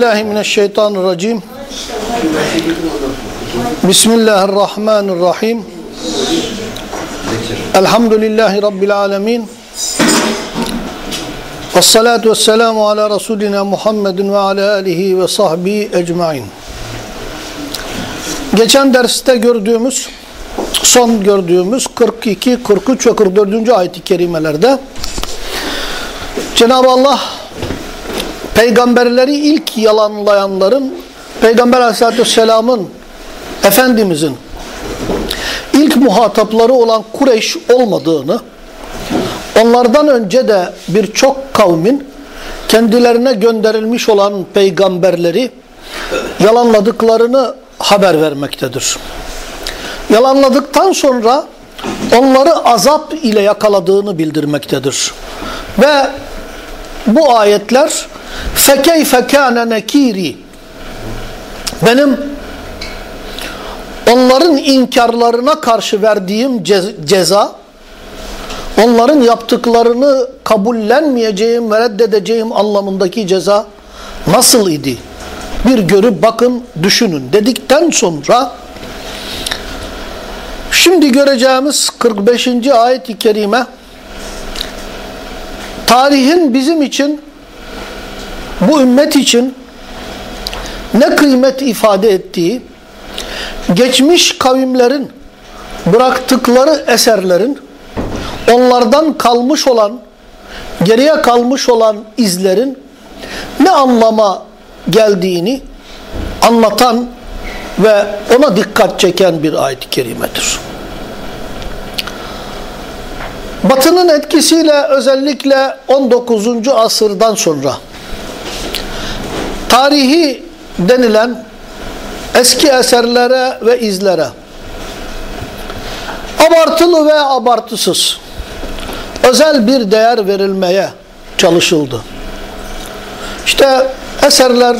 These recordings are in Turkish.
Billahi mineşşeytanirracim. Bismillahirrahmanirrahim. Elhamdülillahi rabbil alamin. Ves salatu vesselamu ala rasulina Muhammedin ve ala alihi ve sahbihi ecmaîn. Geçen derste gördüğümüz son gördüğümüz 42, 43 ve 44. ayet-i kerimelerde Cenab-ı Allah peygamberleri ilk yalanlayanların Peygamber aleyhissalatü vesselamın Efendimizin ilk muhatapları olan Kureyş olmadığını onlardan önce de birçok kavmin kendilerine gönderilmiş olan peygamberleri yalanladıklarını haber vermektedir. Yalanladıktan sonra onları azap ile yakaladığını bildirmektedir. Ve bu ayetler فَكَيْفَ كَانَ nekiri Benim onların inkarlarına karşı verdiğim ceza, onların yaptıklarını kabullenmeyeceğim ve reddedeceğim anlamındaki ceza nasıl idi? Bir görüp bakın, düşünün dedikten sonra şimdi göreceğimiz 45. ayet-i kerime tarihin bizim için bu ümmet için ne kıymet ifade ettiği, geçmiş kavimlerin bıraktıkları eserlerin, onlardan kalmış olan, geriye kalmış olan izlerin ne anlama geldiğini anlatan ve ona dikkat çeken bir ayet-i kerimedir. Batının etkisiyle özellikle 19. asırdan sonra tarihi denilen eski eserlere ve izlere abartılı ve abartısız özel bir değer verilmeye çalışıldı. İşte eserler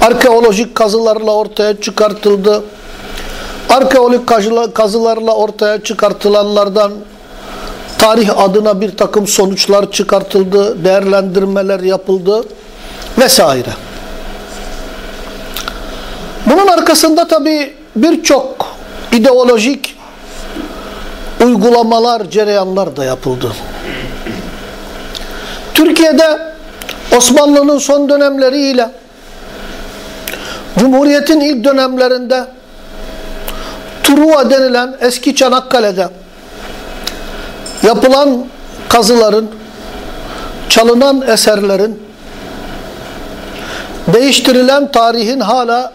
arkeolojik kazılarla ortaya çıkartıldı. Arkeolojik kazılarla ortaya çıkartılanlardan tarih adına bir takım sonuçlar çıkartıldı, değerlendirmeler yapıldı vesaire. Bunun arkasında tabi birçok ideolojik uygulamalar, cereyanlar da yapıldı. Türkiye'de Osmanlı'nın son dönemleriyle Cumhuriyet'in ilk dönemlerinde Truva denilen eski Çanakkale'de yapılan kazıların, çalınan eserlerin, değiştirilen tarihin hala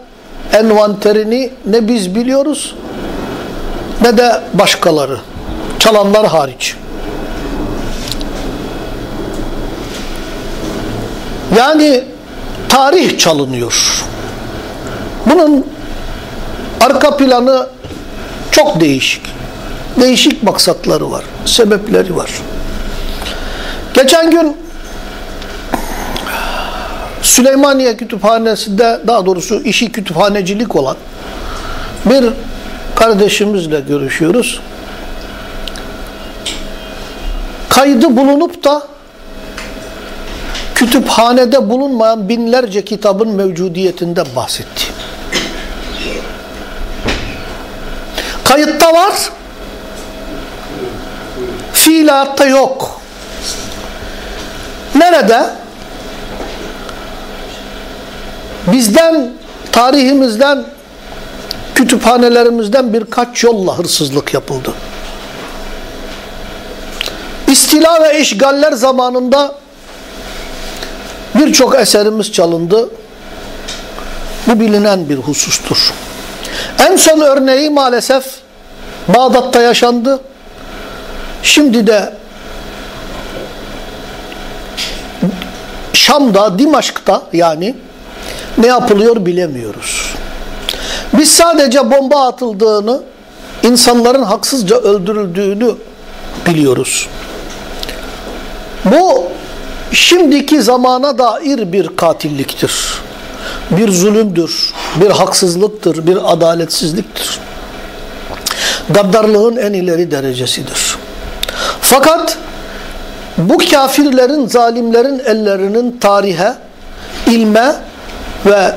envanterini ne biz biliyoruz ne de başkaları, çalanlar hariç. Yani tarih çalınıyor. Bunun arka planı çok değişik. Değişik maksatları var, sebepleri var. Geçen gün Süleymaniye Kütüphanesi'nde daha doğrusu işi kütüphanecilik olan bir kardeşimizle görüşüyoruz. Kaydı bulunup da kütüphanede bulunmayan binlerce kitabın mevcudiyetinden bahsetti. Kayıtta var, fiilatta yok. Nerede? Bizden, tarihimizden, kütüphanelerimizden birkaç yolla hırsızlık yapıldı. İstila ve işgaller zamanında birçok eserimiz çalındı. Bu bilinen bir husustur. En son örneği maalesef Bağdat'ta yaşandı. Şimdi de Şam'da, Dimaşk'ta yani ne yapılıyor bilemiyoruz. Biz sadece bomba atıldığını, insanların haksızca öldürüldüğünü biliyoruz. Bu şimdiki zamana dair bir katilliktir. Bir zulümdür, bir haksızlıktır, bir adaletsizliktir. Gaddarlığın en ileri derecesidir. Fakat bu kafirlerin, zalimlerin ellerinin tarihe ilme ve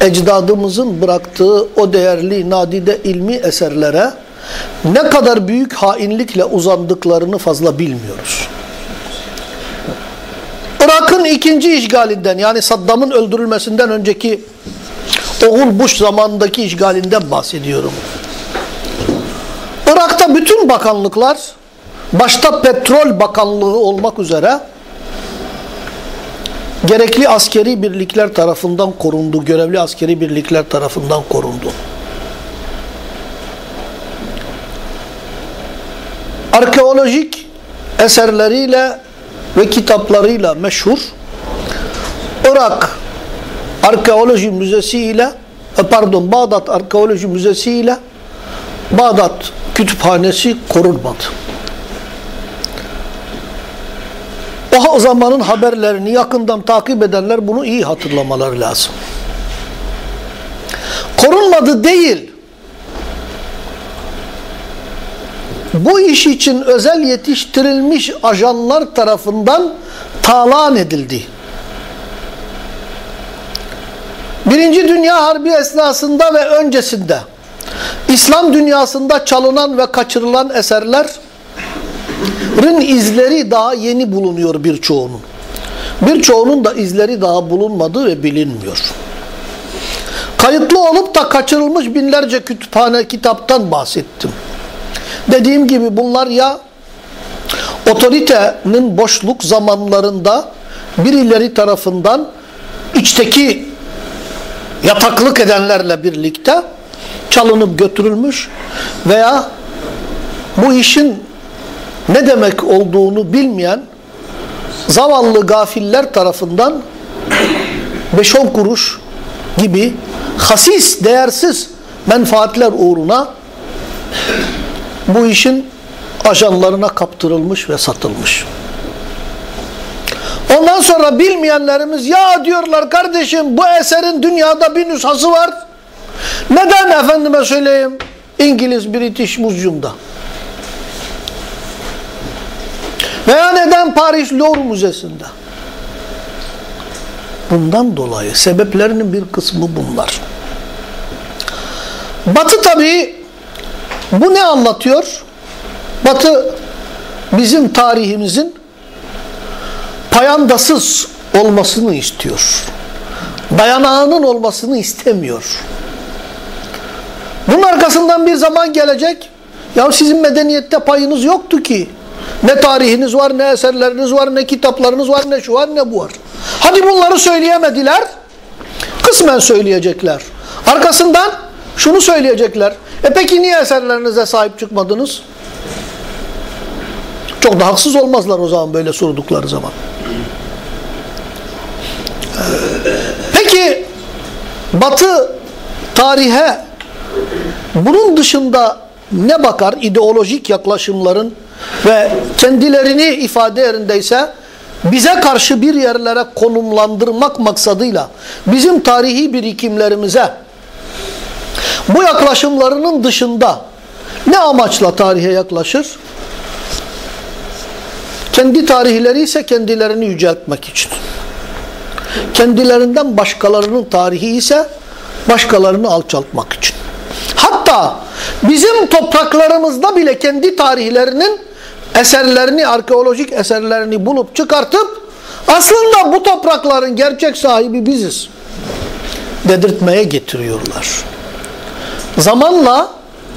ecdadımızın bıraktığı o değerli nadide ilmi eserlere ne kadar büyük hainlikle uzandıklarını fazla bilmiyoruz. Irak'ın ikinci işgalinden yani Saddam'ın öldürülmesinden önceki oğul Bush zamanındaki işgalinden bahsediyorum. Irak'ta bütün bakanlıklar başta petrol bakanlığı olmak üzere gerekli askeri birlikler tarafından korundu. Görevli askeri birlikler tarafından korundu. Arkeolojik eserleriyle ve kitaplarıyla meşhur Irak Arkeoloji Müzesi ile e, pardon Bağdat Arkeoloji Müzesi ile Bağdat Kütüphanesi korunmadı. O zamanın haberlerini yakından takip edenler bunu iyi hatırlamaları lazım. Korunmadı değil. Bu iş için özel yetiştirilmiş ajanlar tarafından talan edildi. Birinci Dünya Harbi esnasında ve öncesinde İslam dünyasında çalınan ve kaçırılan eserlerin izleri daha yeni bulunuyor birçoğunun. Birçoğunun da izleri daha bulunmadı ve bilinmiyor. Kayıtlı olup da kaçırılmış binlerce kütüphane kitaptan bahsettim. Dediğim gibi bunlar ya otoritenin boşluk zamanlarında birileri tarafından içteki yataklık edenlerle birlikte çalınıp götürülmüş veya bu işin ne demek olduğunu bilmeyen zavallı gafiller tarafından 5-10 kuruş gibi hasis, değersiz menfaatler uğruna bu işin ajanlarına kaptırılmış ve satılmış. Ondan sonra bilmeyenlerimiz ya diyorlar kardeşim bu eserin dünyada bir nüshası var. Neden efendime söyleyeyim İngiliz British Museum'da? Veya neden Paris Louvre Müzesi'nde? Bundan dolayı sebeplerinin bir kısmı bunlar. Batı tabii bu ne anlatıyor? Batı bizim tarihimizin payandasız olmasını istiyor. Dayanağının olmasını istemiyor. Bunun arkasından bir zaman gelecek. Ya sizin medeniyette payınız yoktu ki. Ne tarihiniz var, ne eserleriniz var, ne kitaplarınız var, ne şu var, ne bu var. Hadi bunları söyleyemediler. Kısmen söyleyecekler. Arkasından şunu söyleyecekler. E peki niye eserlerinize sahip çıkmadınız? Çok da haksız olmazlar o zaman böyle sordukları zaman. Peki Batı tarihe bunun dışında ne bakar ideolojik yaklaşımların ve kendilerini ifade yerindeyse bize karşı bir yerlere konumlandırmak maksadıyla bizim tarihi birikimlerimize bu yaklaşımlarının dışında ne amaçla tarihe yaklaşır? Kendi tarihleri ise kendilerini yüceltmek için. Kendilerinden başkalarının tarihi ise başkalarını alçaltmak için. Hatta bizim topraklarımızda bile kendi tarihlerinin eserlerini, arkeolojik eserlerini bulup çıkartıp aslında bu toprakların gerçek sahibi biziz dedirtmeye getiriyorlar. Zamanla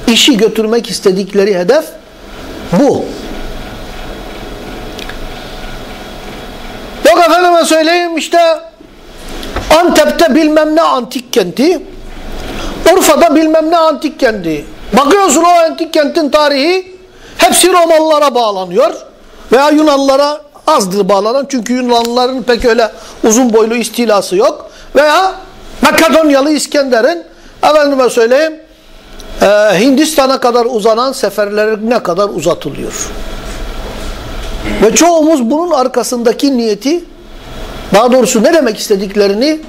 işi götürmek istedikleri hedef bu. Yok efendime söyleyeyim işte Antep'te bilmem ne antik kenti, Urfa'da bilmem ne antik kenti. Bakıyorsun o antik kentin tarihi hepsi Romalılara bağlanıyor veya Yunanlılara azdır bağlanan çünkü Yunanlıların pek öyle uzun boylu istilası yok veya Makedonyalı İskender'in efendime söyleyeyim e, Hindistan'a kadar uzanan seferlerine kadar uzatılıyor. Ve çoğumuz bunun arkasındaki niyeti daha doğrusu ne demek istediklerini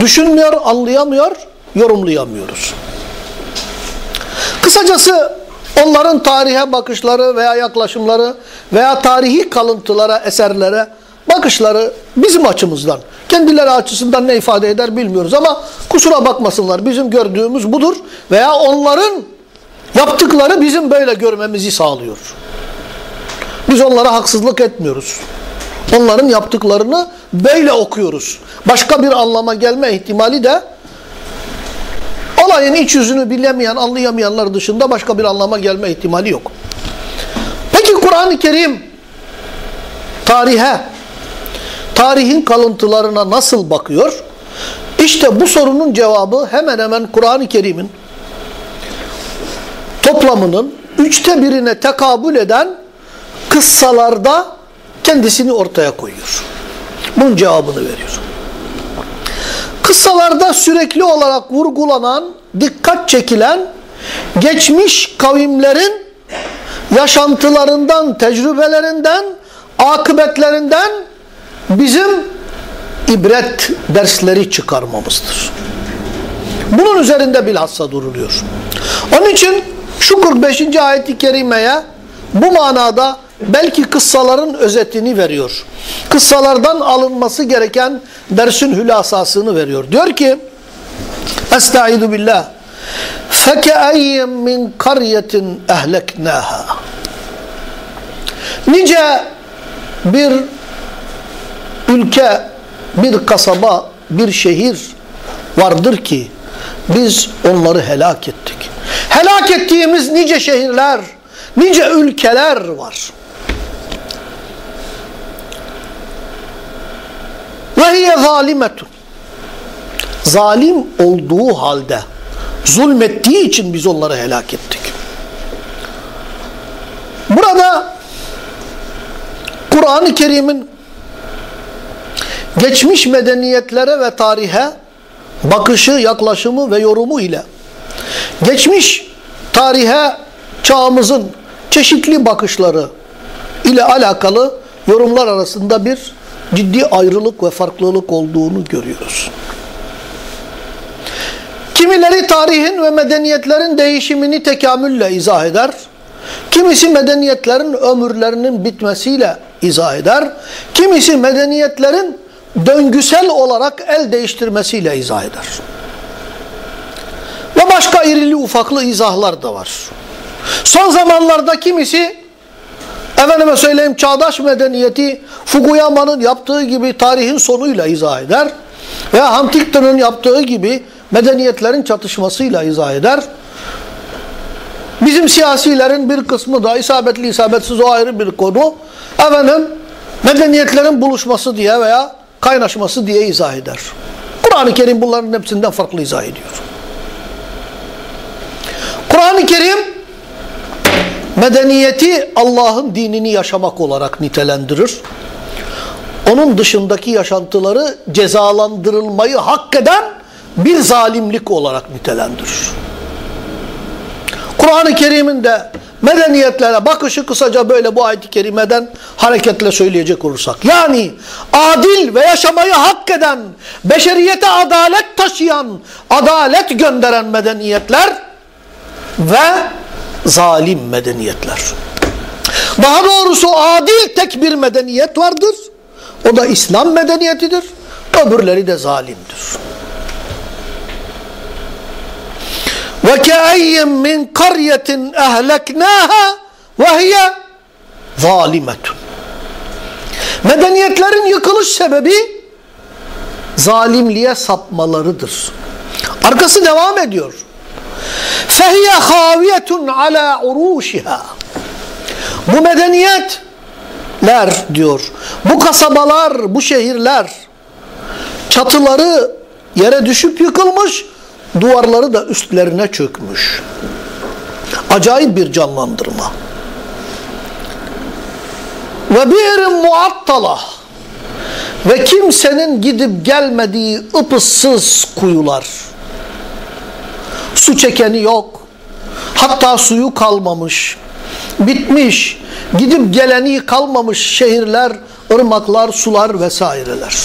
düşünmüyor, anlayamıyor, yorumlayamıyoruz. Kısacası onların tarihe bakışları veya yaklaşımları veya tarihi kalıntılara, eserlere bakışları bizim açımızdan, kendileri açısından ne ifade eder bilmiyoruz ama kusura bakmasınlar bizim gördüğümüz budur veya onların yaptıkları bizim böyle görmemizi sağlıyor. Biz onlara haksızlık etmiyoruz. Onların yaptıklarını böyle okuyoruz. Başka bir anlama gelme ihtimali de olayın iç yüzünü bilemeyen, anlayamayanlar dışında başka bir anlama gelme ihtimali yok. Peki Kur'an-ı Kerim tarihe, tarihin kalıntılarına nasıl bakıyor? İşte bu sorunun cevabı hemen hemen Kur'an-ı Kerim'in toplamının üçte birine tekabül eden kıssalarda kendisini ortaya koyuyor. Bunun cevabını veriyor. Kıssalarda sürekli olarak vurgulanan, dikkat çekilen geçmiş kavimlerin yaşantılarından, tecrübelerinden, akıbetlerinden bizim ibret dersleri çıkarmamızdır. Bunun üzerinde bilhassa duruluyor. Onun için şu 45. ayet-i kerimeye bu manada belki kıssaların özetini veriyor. Kıssalardan alınması gereken dersin hülasasını veriyor. Diyor ki Estaizu billah فَكَأَيِّمْ مِنْ قَرْيَةٍ اَهْلَكْنَاهَا Nice bir ülke, bir kasaba, bir şehir vardır ki biz onları helak ettik. Helak ettiğimiz nice şehirler, nice ülkeler var. Ve hiye zalimetun. Zalim olduğu halde, zulmettiği için biz onları helak ettik. Burada Kur'an-ı Kerim'in geçmiş medeniyetlere ve tarihe bakışı, yaklaşımı ve yorumu ile geçmiş tarihe çağımızın çeşitli bakışları ile alakalı yorumlar arasında bir ciddi ayrılık ve farklılık olduğunu görüyoruz. Kimileri tarihin ve medeniyetlerin değişimini tekamülle izah eder. Kimisi medeniyetlerin ömürlerinin bitmesiyle izah eder. Kimisi medeniyetlerin döngüsel olarak el değiştirmesiyle izah eder. Ve başka irili ufaklı izahlar da var. Son zamanlarda kimisi efendime söyleyeyim çağdaş medeniyeti Fukuyama'nın yaptığı gibi tarihin sonuyla izah eder. Veya Huntington'ın yaptığı gibi medeniyetlerin çatışmasıyla izah eder. Bizim siyasilerin bir kısmı da isabetli isabetsiz o ayrı bir konu. Efendim medeniyetlerin buluşması diye veya kaynaşması diye izah eder. Kur'an-ı Kerim bunların hepsinden farklı izah ediyor. Kur'an-ı Kerim medeniyeti Allah'ın dinini yaşamak olarak nitelendirir. Onun dışındaki yaşantıları cezalandırılmayı hak eden bir zalimlik olarak nitelendirir. Kur'an-ı Kerim'in de medeniyetlere bakışı kısaca böyle bu ayet-i kerimeden hareketle söyleyecek olursak. Yani adil ve yaşamayı hak eden, beşeriyete adalet taşıyan, adalet gönderen medeniyetler ve zalim medeniyetler. Daha doğrusu adil tek bir medeniyet vardır. O da İslam medeniyetidir. Öbürleri de zalimdir. Ve keayyin min karyetin ehleknâhâ ve hiye zalimetun. Medeniyetlerin yıkılış sebebi zalimliğe sapmalarıdır. Arkası devam ediyor. فَهِيَ خَاوِيَةٌ عَلَى عُرُوشِهَا Bu medeniyetler diyor, bu kasabalar, bu şehirler, çatıları yere düşüp yıkılmış, duvarları da üstlerine çökmüş. Acayip bir canlandırma. Ve bir muattala ve kimsenin gidip gelmediği ıpıssız kuyular. Su çekeni yok. Hatta suyu kalmamış. Bitmiş. Gidip geleni kalmamış şehirler, ırmaklar, sular vesaireler.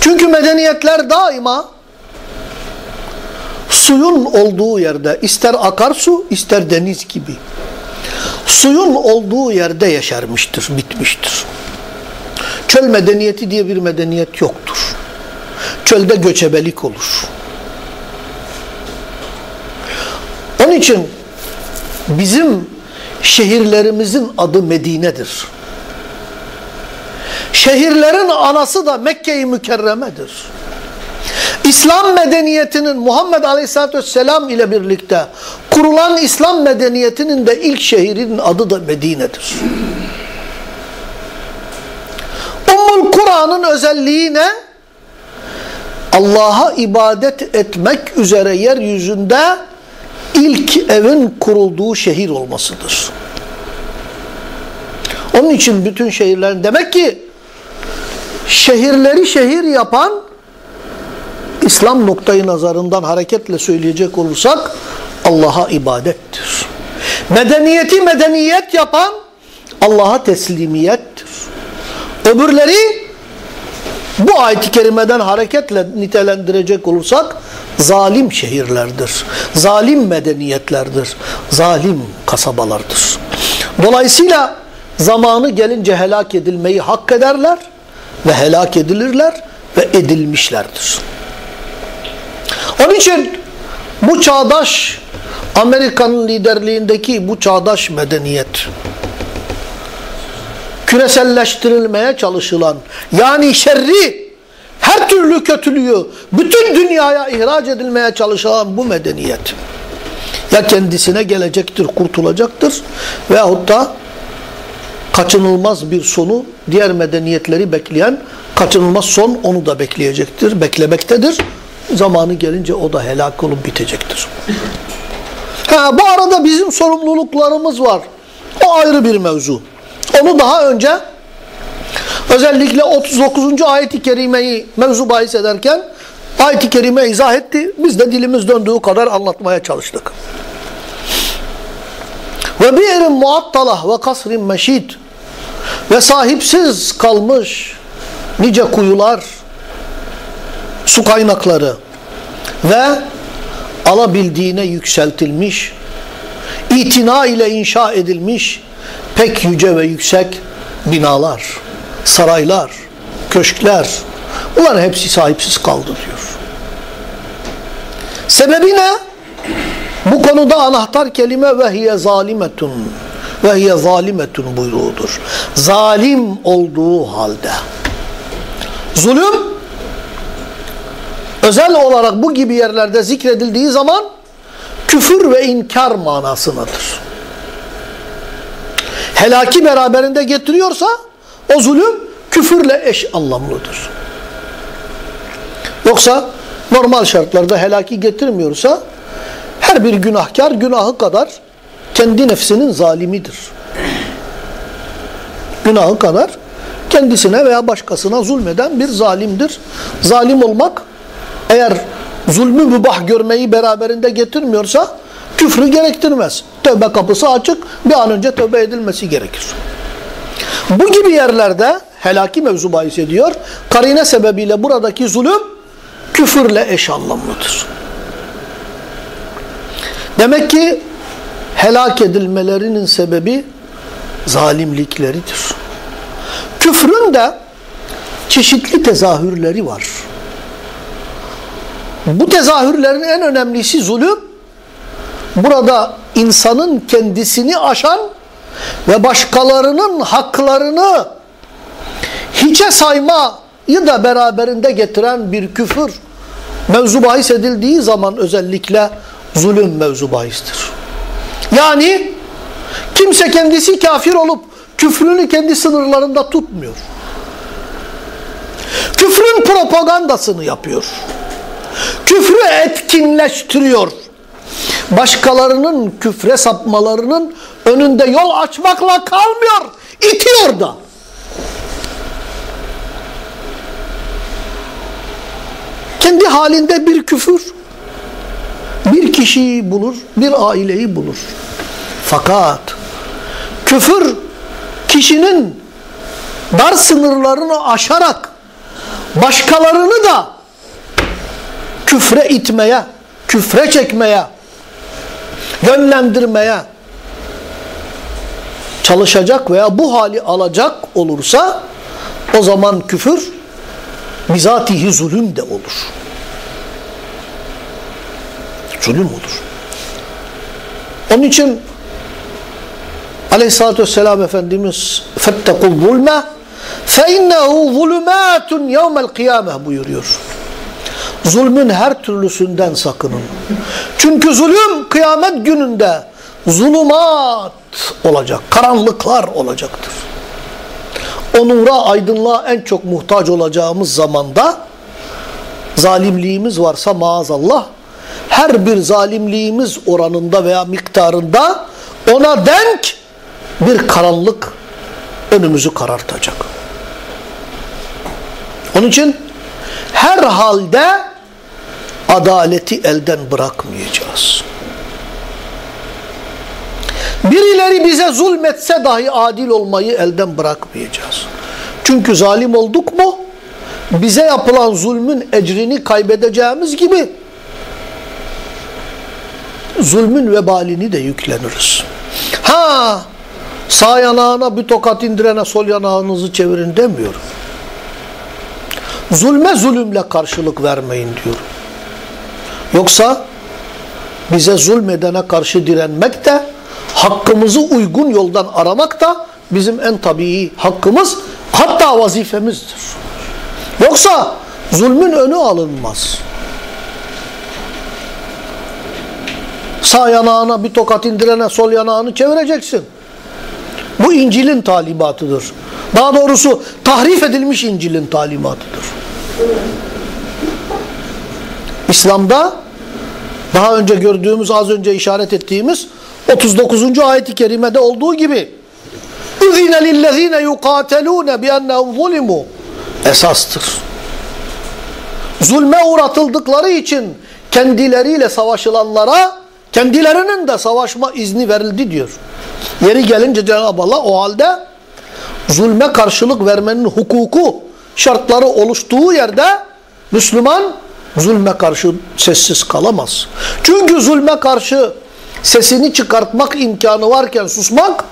Çünkü medeniyetler daima suyun olduğu yerde ister akarsu ister deniz gibi suyun olduğu yerde yaşarmıştır, bitmiştir. Çöl medeniyeti diye bir medeniyet yoktur. çölde göçebelik olur. Onun için bizim şehirlerimizin adı Medine'dir. Şehirlerin anası da Mekke-i Mükerreme'dir. İslam medeniyetinin Muhammed Aleyhisselatü Vesselam ile birlikte kurulan İslam medeniyetinin de ilk şehrin adı da Medine'dir. Ummul Kur'an'ın özelliği ne? Allah'a ibadet etmek üzere yeryüzünde ilk evin kurulduğu şehir olmasıdır. Onun için bütün şehirlerin demek ki şehirleri şehir yapan İslam noktayı nazarından hareketle söyleyecek olursak Allah'a ibadettir. Medeniyeti medeniyet yapan Allah'a teslimiyettir. Öbürleri bu ayet-i kerimeden hareketle nitelendirecek olursak zalim şehirlerdir. Zalim medeniyetlerdir. Zalim kasabalardır. Dolayısıyla zamanı gelince helak edilmeyi hak ederler ve helak edilirler ve edilmişlerdir. Onun için bu çağdaş Amerika'nın liderliğindeki bu çağdaş medeniyet küreselleştirilmeye çalışılan yani şerri her türlü kötülüğü bütün dünyaya ihraç edilmeye çalışılan bu medeniyet ya kendisine gelecektir, kurtulacaktır veyahut da kaçınılmaz bir sonu diğer medeniyetleri bekleyen kaçınılmaz son onu da bekleyecektir, beklemektedir. Zamanı gelince o da helak olup bitecektir. Ha, bu arada bizim sorumluluklarımız var. O ayrı bir mevzu. Onu daha önce özellikle 39. ayet-i kerimeyi mevzu bahis ederken ayet-i kerime izah etti. Biz de dilimiz döndüğü kadar anlatmaya çalıştık. Ve bir yerin muattalah ve kasrin meşid ve sahipsiz kalmış nice kuyular, su kaynakları ve alabildiğine yükseltilmiş, itina ile inşa edilmiş pek yüce ve yüksek binalar, saraylar, köşkler, bunların hepsi sahipsiz kaldı diyor. Sebebi ne? Bu konuda anahtar kelime ve hiye zalimetun ve hiye zalimetun buyruğudur. Zalim olduğu halde. Zulüm özel olarak bu gibi yerlerde zikredildiği zaman küfür ve inkar manasındadır. Helaki beraberinde getiriyorsa o zulüm küfürle eş anlamlıdır. Yoksa normal şartlarda helaki getirmiyorsa her bir günahkar günahı kadar kendi nefsinin zalimidir. Günahı kadar kendisine veya başkasına zulmeden bir zalimdir. Zalim olmak eğer zulmü mübah görmeyi beraberinde getirmiyorsa küfrü gerektirmez. Tövbe kapısı açık bir an önce tövbe edilmesi gerekir. Bu gibi yerlerde helaki mevzu bahis ediyor. Karine sebebiyle buradaki zulüm küfürle eş anlamlıdır. Demek ki helak edilmelerinin sebebi zalimlikleridir. Küfrün de çeşitli tezahürleri var. Bu tezahürlerin en önemlisi zulüm. Burada insanın kendisini aşan ve başkalarının haklarını hiçe saymayı da beraberinde getiren bir küfür mevzu bahis edildiği zaman özellikle zulüm mevzu bahistir. Yani kimse kendisi kafir olup küfrünü kendi sınırlarında tutmuyor. Küfrün propagandasını yapıyor. Küfrü etkinleştiriyor. Başkalarının küfre sapmalarının önünde yol açmakla kalmıyor. itiyor da. Kendi halinde bir küfür bir kişiyi bulur, bir aileyi bulur. Fakat küfür kişinin dar sınırlarını aşarak başkalarını da küfre itmeye, küfre çekmeye, yönlendirmeye çalışacak veya bu hali alacak olursa o zaman küfür bizatihi zulüm de olur. Zulüm olur. Onun için Aleyhisselatü Vesselam Efendimiz فَاتَّقُوا الظُّلْمَ فَاِنَّهُ ظُلُمَاتٌ يَوْمَ الْقِيَامَةِ buyuruyor. Zulmün her türlüsünden sakının. Çünkü zulüm kıyamet gününde zulümat olacak, karanlıklar olacaktır. O nura, aydınlığa en çok muhtaç olacağımız zamanda zalimliğimiz varsa maazallah her bir zalimliğimiz oranında veya miktarında ona denk bir karanlık önümüzü karartacak. Onun için her halde adaleti elden bırakmayacağız. Birileri bize zulmetse dahi adil olmayı elden bırakmayacağız. Çünkü zalim olduk mu bize yapılan zulmün ecrini kaybedeceğimiz gibi zulmün vebalini de yükleniriz. Ha sağ yanağına bir tokat indirene sol yanağınızı çevirin demiyorum. Zulme zulümle karşılık vermeyin diyorum. Yoksa bize zulmedene karşı direnmek de hakkımızı uygun yoldan aramak da bizim en tabii hakkımız hatta vazifemizdir. Yoksa zulmün önü alınmaz. Sağ yanağına bir tokat indirene sol yanağını çevireceksin. Bu İncil'in talimatıdır. Daha doğrusu tahrif edilmiş İncil'in talimatıdır. İslam'da daha önce gördüğümüz, az önce işaret ettiğimiz 39. ayet-i kerimede olduğu gibi اُذِنَ لِلَّذ۪ينَ يُقَاتَلُونَ بِأَنَّهُمْ ظُلِمُوا Esastır. Zulme uğratıldıkları için kendileriyle savaşılanlara kendilerinin de savaşma izni verildi diyor. Yeri gelince Cenab-ı Allah o halde zulme karşılık vermenin hukuku şartları oluştuğu yerde Müslüman zulme karşı sessiz kalamaz. Çünkü zulme karşı sesini çıkartmak imkanı varken susmak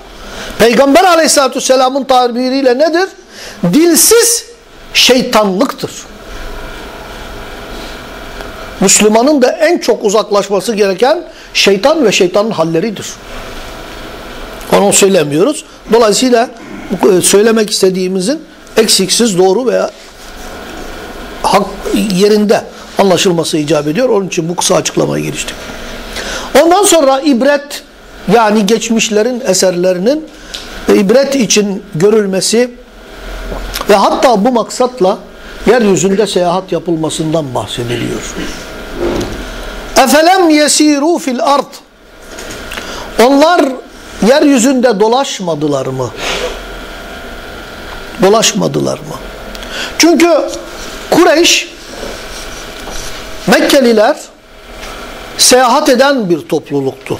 Peygamber aleyhissalatü vesselamın tabiriyle nedir? Dilsiz şeytanlıktır. Müslümanın da en çok uzaklaşması gereken şeytan ve şeytanın halleridir. Onu söylemiyoruz. Dolayısıyla söylemek istediğimizin eksiksiz doğru veya hak yerinde anlaşılması icap ediyor. Onun için bu kısa açıklamaya giriştik. Ondan sonra ibret yani geçmişlerin eserlerinin ibret için görülmesi ve hatta bu maksatla yeryüzünde seyahat yapılmasından bahsediliyor. Efelem yesiru fil ard Onlar yeryüzünde dolaşmadılar mı? Dolaşmadılar mı? Çünkü Kureyş Mekkeliler seyahat eden bir topluluktu.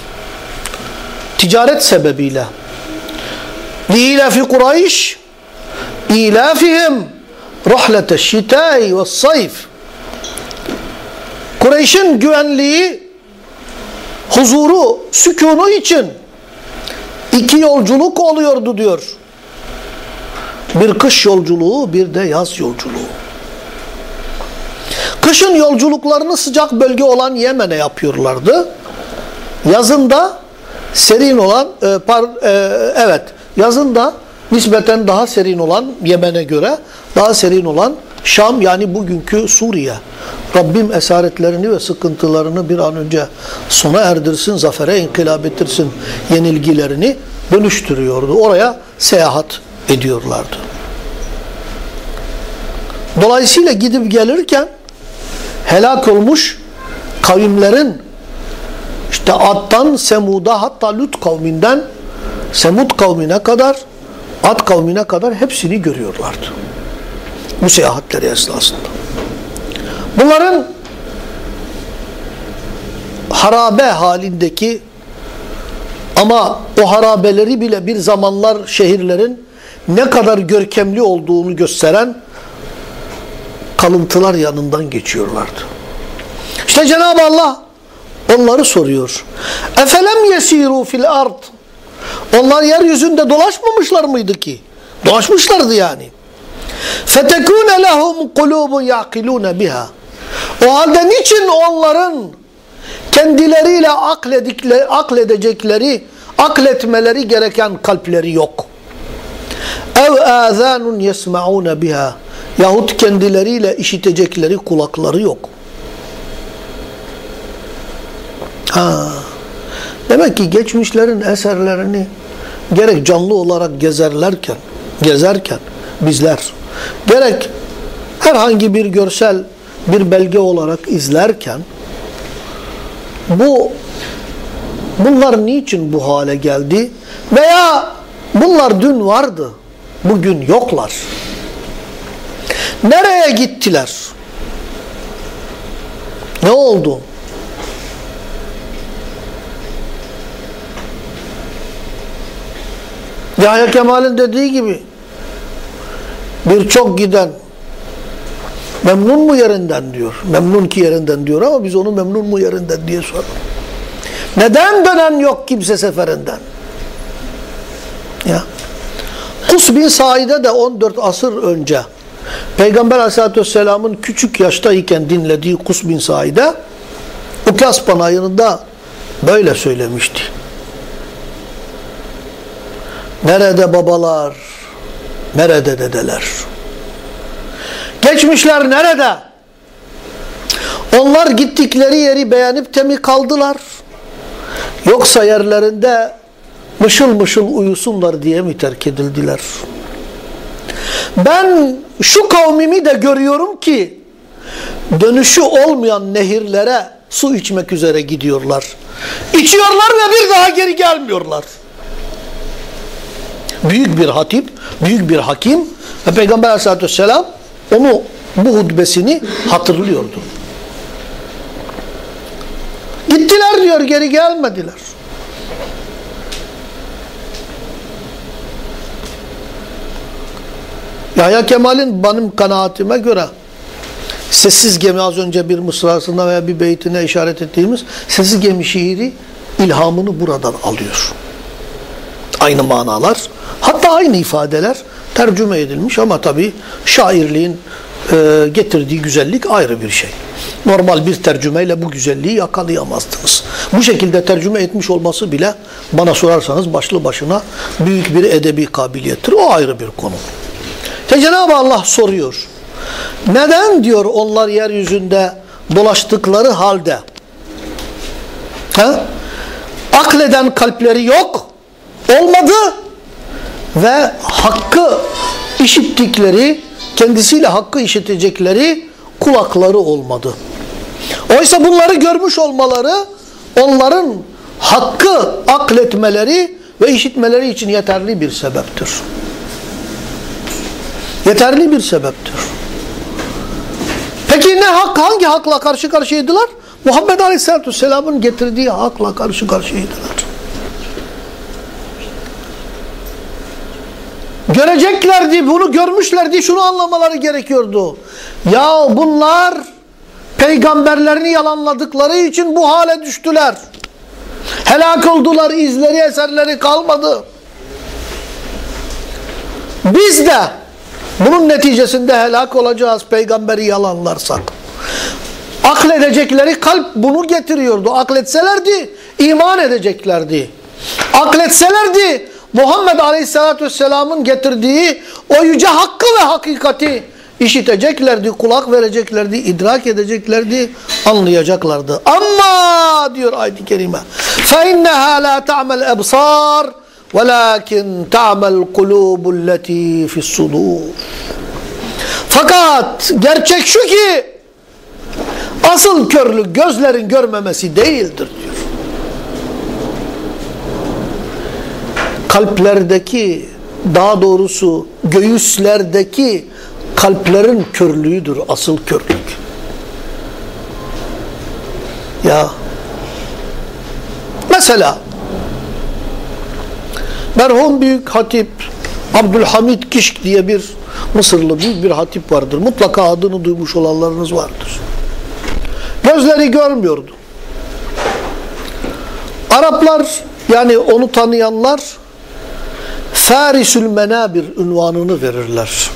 Ticaret sebebiyle. لِيْلَفِ قُرَيْشِ İlafihim rahlete şitai ve sayf. Kureyş'in güvenliği, huzuru, sükunu için iki yolculuk oluyordu diyor. Bir kış yolculuğu, bir de yaz yolculuğu. Kışın yolculuklarını sıcak bölge olan Yemen'e yapıyorlardı. Yazında serin olan, e, par, e, evet, yazında nispeten daha serin olan Yemen'e göre daha serin olan Şam yani bugünkü Suriye. Rabbim esaretlerini ve sıkıntılarını bir an önce sona erdirsin, zafere inkılap ettirsin yenilgilerini dönüştürüyordu. Oraya seyahat ediyorlardı. Dolayısıyla gidip gelirken helak olmuş kavimlerin işte Ad'dan Semud'a hatta Lut kavminden Semud kavmine kadar Ad kavmine kadar hepsini görüyorlardı. Bu seyahatleri esnasında. Bunların harabe halindeki ama o harabeleri bile bir zamanlar şehirlerin ne kadar görkemli olduğunu gösteren kalıntılar yanından geçiyorlardı. İşte Cenab-ı Allah onları soruyor. Efelem yesiru fil ard. Onlar yeryüzünde dolaşmamışlar mıydı ki? Dolaşmışlardı yani. Fetekune lehum kulubun yaqilune biha. O halde niçin onların kendileriyle akledikleri, akledecekleri, akletmeleri gereken kalpleri yok? Ev azanun yesmauna biha yahut kendileriyle işitecekleri kulakları yok. Ha. Demek ki geçmişlerin eserlerini gerek canlı olarak gezerlerken, gezerken bizler gerek herhangi bir görsel bir belge olarak izlerken bu bunlar niçin bu hale geldi veya bunlar dün vardı bugün yoklar nereye gittiler ne oldu Yahya Kemal'in dediği gibi birçok giden memnun mu yerinden diyor. Memnun ki yerinden diyor ama biz onu memnun mu yerinden diye soralım. Neden dönen yok kimse seferinden? Ya. Kus bin Said'e de 14 asır önce Peygamber Aleyhisselatü Vesselam'ın küçük yaştayken dinlediği Kus bin Said'e Uklas Panayırı'nda böyle söylemişti. Nerede babalar, nerede dedeler? Geçmişler nerede? Onlar gittikleri yeri beğenip de mi kaldılar? Yoksa yerlerinde mışıl mışıl uyusunlar diye mi terk edildiler? Ben şu kavmimi de görüyorum ki dönüşü olmayan nehirlere su içmek üzere gidiyorlar. İçiyorlar ve bir daha geri gelmiyorlar. Büyük bir hatip, büyük bir hakim ve Peygamber aleyhissalatü vesselam onu bu hutbesini hatırlıyordu. Gittiler diyor geri gelmediler. Yahya Kemal'in benim kanaatime göre Sessiz Gemi az önce bir mısrasında veya bir beytine işaret ettiğimiz Sessiz Gemi şiiri ilhamını buradan alıyor. Aynı manalar hatta aynı ifadeler tercüme edilmiş ama tabi şairliğin e, getirdiği güzellik ayrı bir şey. Normal bir tercümeyle bu güzelliği yakalayamazdınız. Bu şekilde tercüme etmiş olması bile bana sorarsanız başlı başına büyük bir edebi kabiliyettir. O ayrı bir konu. Te Cenab-ı Allah soruyor. Neden diyor onlar yeryüzünde dolaştıkları halde he? akleden kalpleri yok olmadı ve hakkı işittikleri kendisiyle hakkı işitecekleri kulakları olmadı. Oysa bunları görmüş olmaları onların hakkı akletmeleri ve işitmeleri için yeterli bir sebeptir. Yeterli bir sebeptir. Peki ne hak, hangi hakla karşı karşıyaydılar? Muhammed Aleyhisselatü Vesselam'ın getirdiği hakla karşı karşıyaydılar. Göreceklerdi, bunu görmüşlerdi, şunu anlamaları gerekiyordu. Ya bunlar peygamberlerini yalanladıkları için bu hale düştüler. Helak oldular, izleri, eserleri kalmadı. Biz de bunun neticesinde helak olacağız peygamberi yalanlarsak. Akledecekleri kalp bunu getiriyordu. Akletselerdi iman edeceklerdi. Akletselerdi Muhammed Aleyhisselatü Vesselam'ın getirdiği o yüce hakkı ve hakikati işiteceklerdi, kulak vereceklerdi, idrak edeceklerdi, anlayacaklardı. Ama diyor ayet-i kerime فَاِنَّهَا لَا تَعْمَ الْاَبْصَارِ وَلَاكِنْ تَعْمَ الْقُلُوبُ الَّتِي فِي الصُّدُورِ Fakat gerçek şu ki asıl körlük gözlerin görmemesi değildir diyor. kalplerdeki daha doğrusu göğüslerdeki kalplerin körlüğüdür asıl körlük. Ya mesela merhum büyük hatip Abdülhamid Kişk diye bir Mısırlı büyük bir hatip vardır. Mutlaka adını duymuş olanlarınız vardır. Gözleri görmüyordu. Araplar yani onu tanıyanlar Farisül Menabir ünvanını verirler.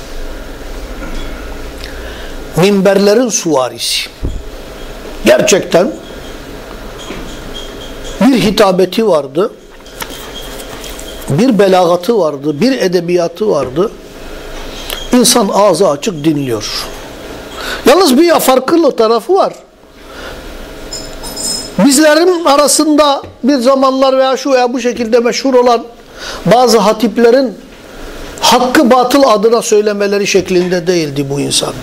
minberlerin suvarisi. Gerçekten bir hitabeti vardı, bir belagatı vardı, bir edebiyatı vardı. İnsan ağzı açık dinliyor. Yalnız bir farklı tarafı var. Bizlerin arasında bir zamanlar veya şu veya bu şekilde meşhur olan bazı hatiplerin hakkı batıl adına söylemeleri şeklinde değildi bu insan.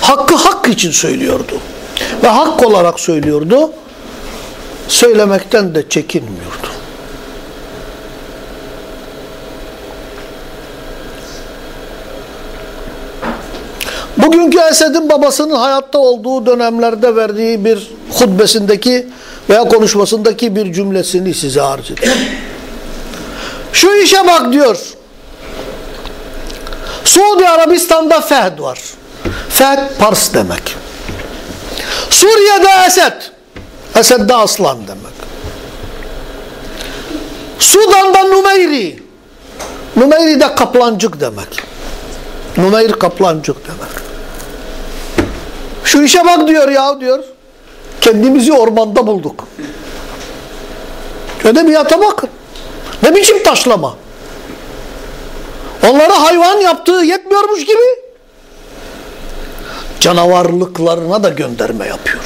Hakkı hak için söylüyordu. Ve hak olarak söylüyordu. Söylemekten de çekinmiyordu. Bugünkü Esed'in babasının hayatta olduğu dönemlerde verdiği bir hutbesindeki veya konuşmasındaki bir cümlesini size arz edeyim. Şu işe bak diyor. Suudi Arabistan'da Fehd var. Fehd Pars demek. Suriye'de Esed. Esed de aslan demek. Sudan'da Numeyri. Numeyri de kaplancık demek. Numeyr kaplancık demek. Şu işe bak diyor ya diyor. Kendimizi ormanda bulduk. Edebiyata bakın. Ne biçim taşlama. Onlara hayvan yaptığı yetmiyormuş gibi canavarlıklarına da gönderme yapıyor.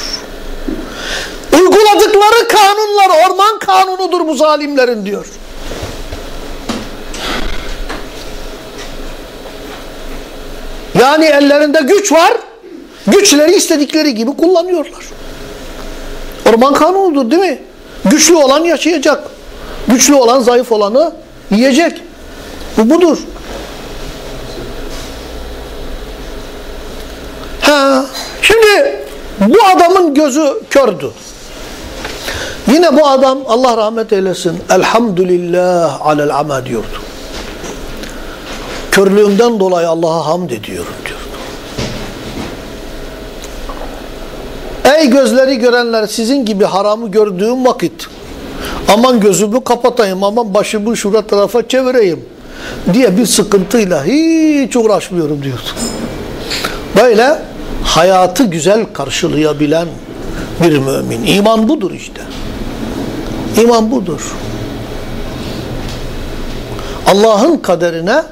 Uyguladıkları kanunlar orman kanunudur bu zalimlerin diyor. Yani ellerinde güç var. Güçleri istedikleri gibi kullanıyorlar. Orman kanunudur değil mi? Güçlü olan yaşayacak. Güçlü olan zayıf olanı yiyecek. Bu budur. Ha, şimdi bu adamın gözü kördü. Yine bu adam Allah rahmet eylesin elhamdülillah alel ama diyordu. Körlüğümden dolayı Allah'a hamd ediyorum diyordu. Ey gözleri görenler sizin gibi haramı gördüğüm vakit aman gözümü kapatayım aman başımı şura tarafa çevireyim diye bir sıkıntıyla hiç uğraşmıyorum diyordu. Böyle hayatı güzel karşılayabilen bir mümin. İman budur işte. İman budur. Allah'ın kaderine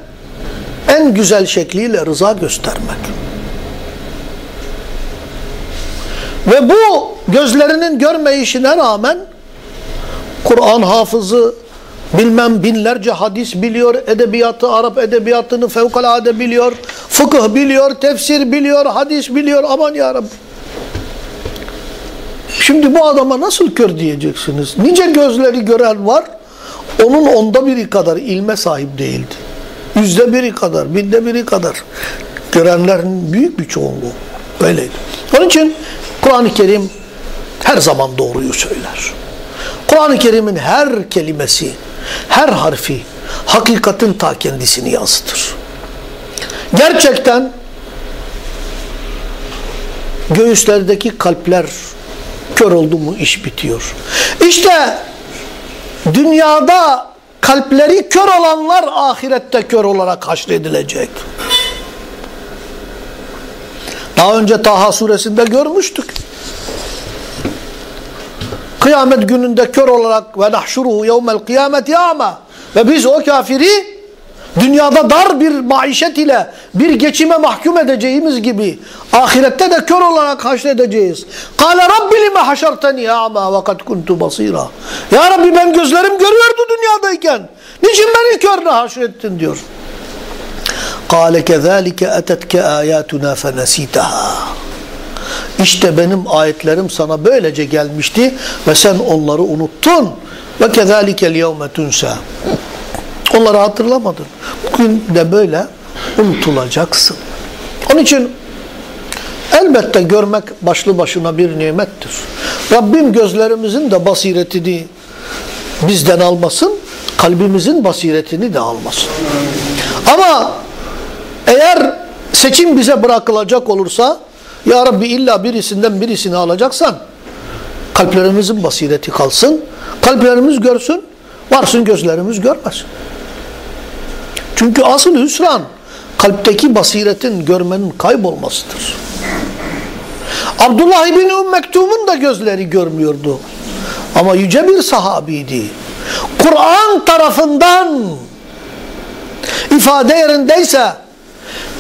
en güzel şekliyle rıza göstermek. Ve bu gözlerinin görmeyişine rağmen Kur'an hafızı bilmem binlerce hadis biliyor, edebiyatı, Arap edebiyatını fevkalade biliyor, fıkıh biliyor, tefsir biliyor, hadis biliyor. Aman ya Rabbi. Şimdi bu adama nasıl kör diyeceksiniz? Nice gözleri gören var, onun onda biri kadar ilme sahip değildi. Yüzde biri kadar, binde biri kadar. Görenlerin büyük bir çoğunluğu. Böyleydi. Onun için Kur'an-ı Kerim her zaman doğruyu söyler. Kur'an-ı Kerim'in her kelimesi, her harfi hakikatin ta kendisini yansıtır. Gerçekten göğüslerdeki kalpler kör oldu mu iş bitiyor. İşte dünyada kalpleri kör olanlar ahirette kör olarak haşredilecek. Daha önce Taha suresinde görmüştük. Kıyamet gününde kör olarak ve nahşuruhu yevmel kıyameti ama ve biz o kafiri dünyada dar bir maişet ile bir geçime mahkum edeceğimiz gibi ahirette de kör olarak haşredeceğiz. Kale Rabbi lime haşarteni ama ve kad kuntu basira. Ya Rabbi ben gözlerim görüyordu dünyadayken. Niçin beni körle haşrettin diyor. Kale kezalike etetke ayatuna fenesitaha. İşte benim ayetlerim sana böylece gelmişti ve sen onları unuttun. Ve kezalikel yevme tunsa. Onları hatırlamadın. Bugün de böyle unutulacaksın. Onun için elbette görmek başlı başına bir nimettir. Rabbim gözlerimizin de basiretini bizden almasın, kalbimizin basiretini de almasın. Ama eğer seçim bize bırakılacak olursa ya Rabbi illa birisinden birisini alacaksan kalplerimizin basireti kalsın. Kalplerimiz görsün. Varsın gözlerimiz görmesin. Çünkü asıl hüsran kalpteki basiretin, görmenin kaybolmasıdır. Abdullah bin Ümm Mektum'un da gözleri görmüyordu. Ama yüce bir sahabiydi. Kur'an tarafından ifade yerindeyse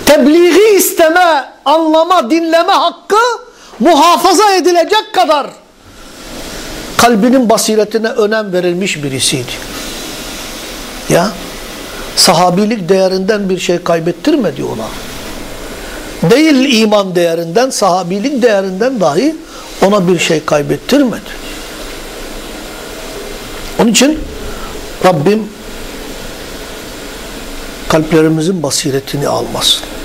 tebliği isteme, anlama, dinleme hakkı muhafaza edilecek kadar kalbinin basiretine önem verilmiş birisiydi. Ya sahabilik değerinden bir şey kaybettirmedi ona. Değil iman değerinden, sahabilik değerinden dahi ona bir şey kaybettirmedi. Onun için Rabbim kalplerimizin basiretini almasın.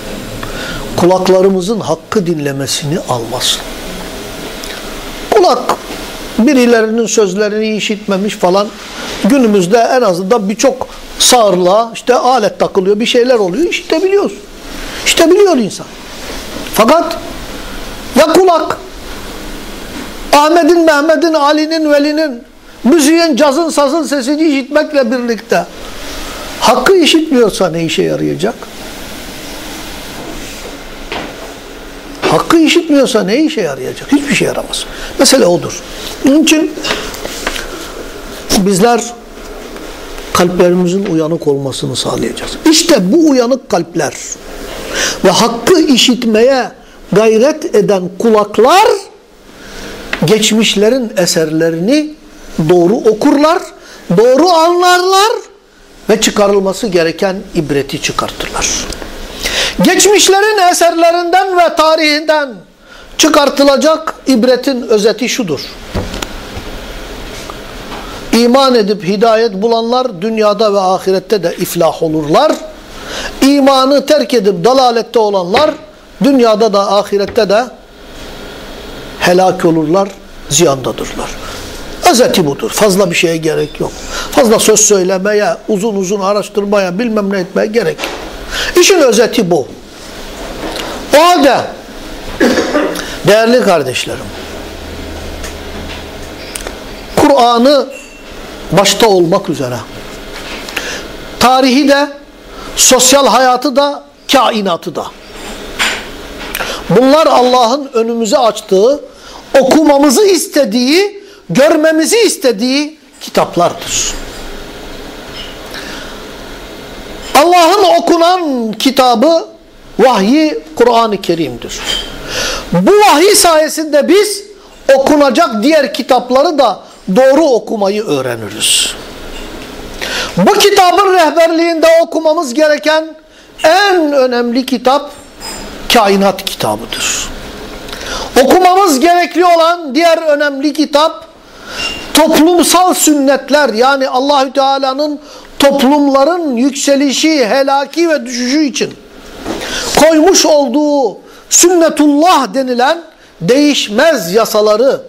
Kulaklarımızın hakkı dinlemesini almasın. Kulak birilerinin sözlerini işitmemiş falan günümüzde en azından birçok sağırlığa işte alet takılıyor bir şeyler oluyor işitebiliyoruz. İşitebiliyor insan. Fakat ya kulak Ahmet'in, Mehmet'in, Ali'nin, Veli'nin müziğin, cazın, sazın sesini işitmekle birlikte hakkı işitmiyorsa ne işe yarayacak? Hakkı işitmiyorsa ne işe yarayacak? Hiçbir şey yaramaz. Mesele odur. Onun için bizler kalplerimizin uyanık olmasını sağlayacağız. İşte bu uyanık kalpler ve hakkı işitmeye gayret eden kulaklar geçmişlerin eserlerini doğru okurlar, doğru anlarlar ve çıkarılması gereken ibreti çıkartırlar. Geçmişlerin eserlerinden ve tarihinden çıkartılacak ibretin özeti şudur. İman edip hidayet bulanlar dünyada ve ahirette de iflah olurlar. İmanı terk edip dalalette olanlar dünyada da ahirette de helak olurlar, ziyandadırlar. Özeti budur. Fazla bir şeye gerek yok. Fazla söz söylemeye, uzun uzun araştırmaya, bilmem ne etmeye gerek yok. İşin özeti bu. O halde değerli kardeşlerim Kur'an'ı başta olmak üzere tarihi de sosyal hayatı da kainatı da bunlar Allah'ın önümüze açtığı okumamızı istediği görmemizi istediği kitaplardır. Allah'ın okunan kitabı vahyi Kur'an-ı Kerim'dir. Bu vahiy sayesinde biz okunacak diğer kitapları da doğru okumayı öğreniriz. Bu kitabın rehberliğinde okumamız gereken en önemli kitap kainat kitabıdır. Okumamız gerekli olan diğer önemli kitap toplumsal sünnetler yani Allahü Teala'nın toplumların yükselişi, helaki ve düşüşü için koymuş olduğu sünnetullah denilen değişmez yasaları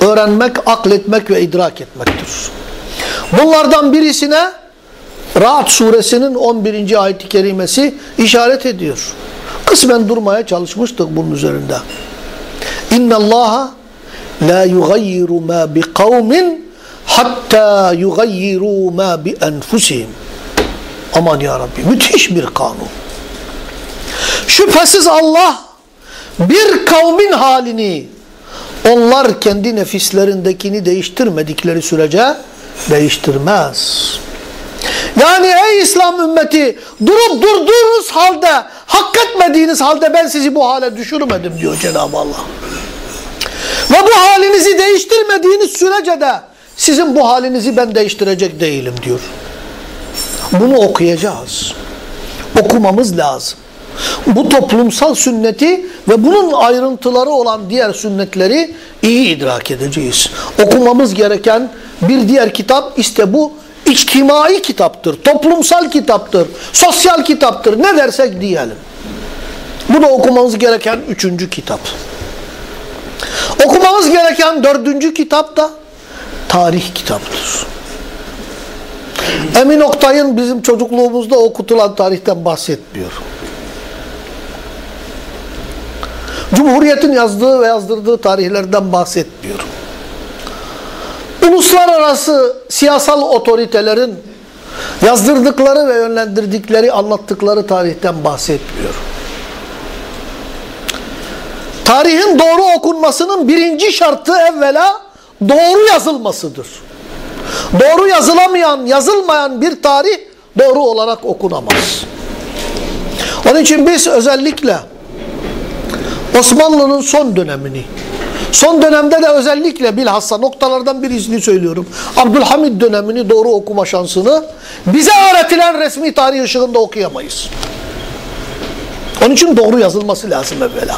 öğrenmek, akletmek ve idrak etmektir. Bunlardan birisine Ra'd suresinin 11. ayet-i kerimesi işaret ediyor. Kısmen durmaya çalışmıştık bunun üzerinde. İnna Allaha la yugayyiru ma bi kavmin hatta yugayyiru ma bi enfusihim. Aman ya Rabbi müthiş bir kanun. Şüphesiz Allah bir kavmin halini onlar kendi nefislerindekini değiştirmedikleri sürece değiştirmez. Yani ey İslam ümmeti durup durduğunuz halde hak etmediğiniz halde ben sizi bu hale düşürmedim diyor Cenab-ı Allah. Ve bu halinizi değiştirmediğiniz sürece de sizin bu halinizi ben değiştirecek değilim diyor. Bunu okuyacağız. Okumamız lazım. Bu toplumsal sünneti ve bunun ayrıntıları olan diğer sünnetleri iyi idrak edeceğiz. Okumamız gereken bir diğer kitap işte bu içtimai kitaptır, toplumsal kitaptır, sosyal kitaptır ne dersek diyelim. Bu da okumamız gereken üçüncü kitap. Okumamız gereken dördüncü kitap da tarih kitabıdır. Emin Oktay'ın bizim çocukluğumuzda okutulan tarihten bahsetmiyor. Cumhuriyet'in yazdığı ve yazdırdığı tarihlerden bahsetmiyor. Uluslararası siyasal otoritelerin Yazdırdıkları ve yönlendirdikleri, anlattıkları tarihten bahsetmiyor. Tarihin doğru okunmasının birinci şartı evvela doğru yazılmasıdır. Doğru yazılamayan, yazılmayan bir tarih doğru olarak okunamaz. Onun için biz özellikle Osmanlı'nın son dönemini, son dönemde de özellikle bilhassa noktalardan birisini söylüyorum. Abdülhamid dönemini doğru okuma şansını bize öğretilen resmi tarih ışığında okuyamayız. Onun için doğru yazılması lazım evvela.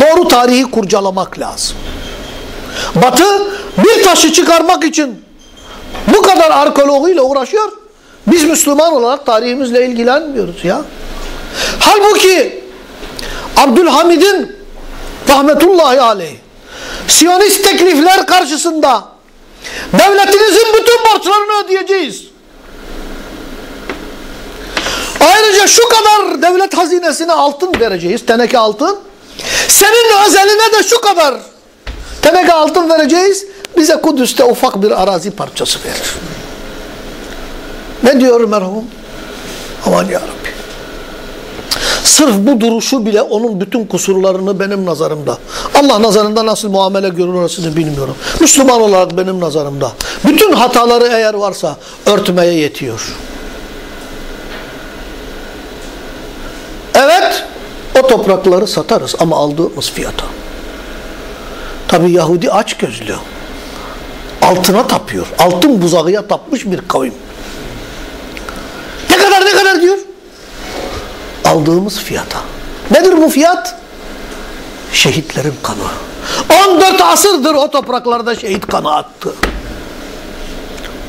Doğru tarihi kurcalamak lazım. Batı bir taşı çıkarmak için bu kadar arkeologiyle uğraşıyor. Biz Müslüman olarak tarihimizle ilgilenmiyoruz ya. Halbuki Abdülhamid'in rahmetullahi aleyh Siyonist teklifler karşısında devletinizin bütün borçlarını ödeyeceğiz. Ayrıca şu kadar devlet hazinesine altın vereceğiz, teneke altın. Senin özeline de şu kadar teneke altın vereceğiz. Bize Kudüs'te ufak bir arazi parçası verir. Ne diyor merhum? Aman yarabbi. Sırf bu duruşu bile onun bütün kusurlarını benim nazarımda. Allah nazarında nasıl muamele görür orasını bilmiyorum. Müslüman olarak benim nazarımda. Bütün hataları eğer varsa örtmeye yetiyor. Evet, o toprakları satarız ama aldığımız fiyata. Tabi Yahudi aç gözlü. Altına tapıyor. Altın buzağıya tapmış bir kavim. Ne kadar ne kadar diyor? Aldığımız fiyata. Nedir bu fiyat? Şehitlerin kanı. 14 asırdır o topraklarda şehit kanı attı.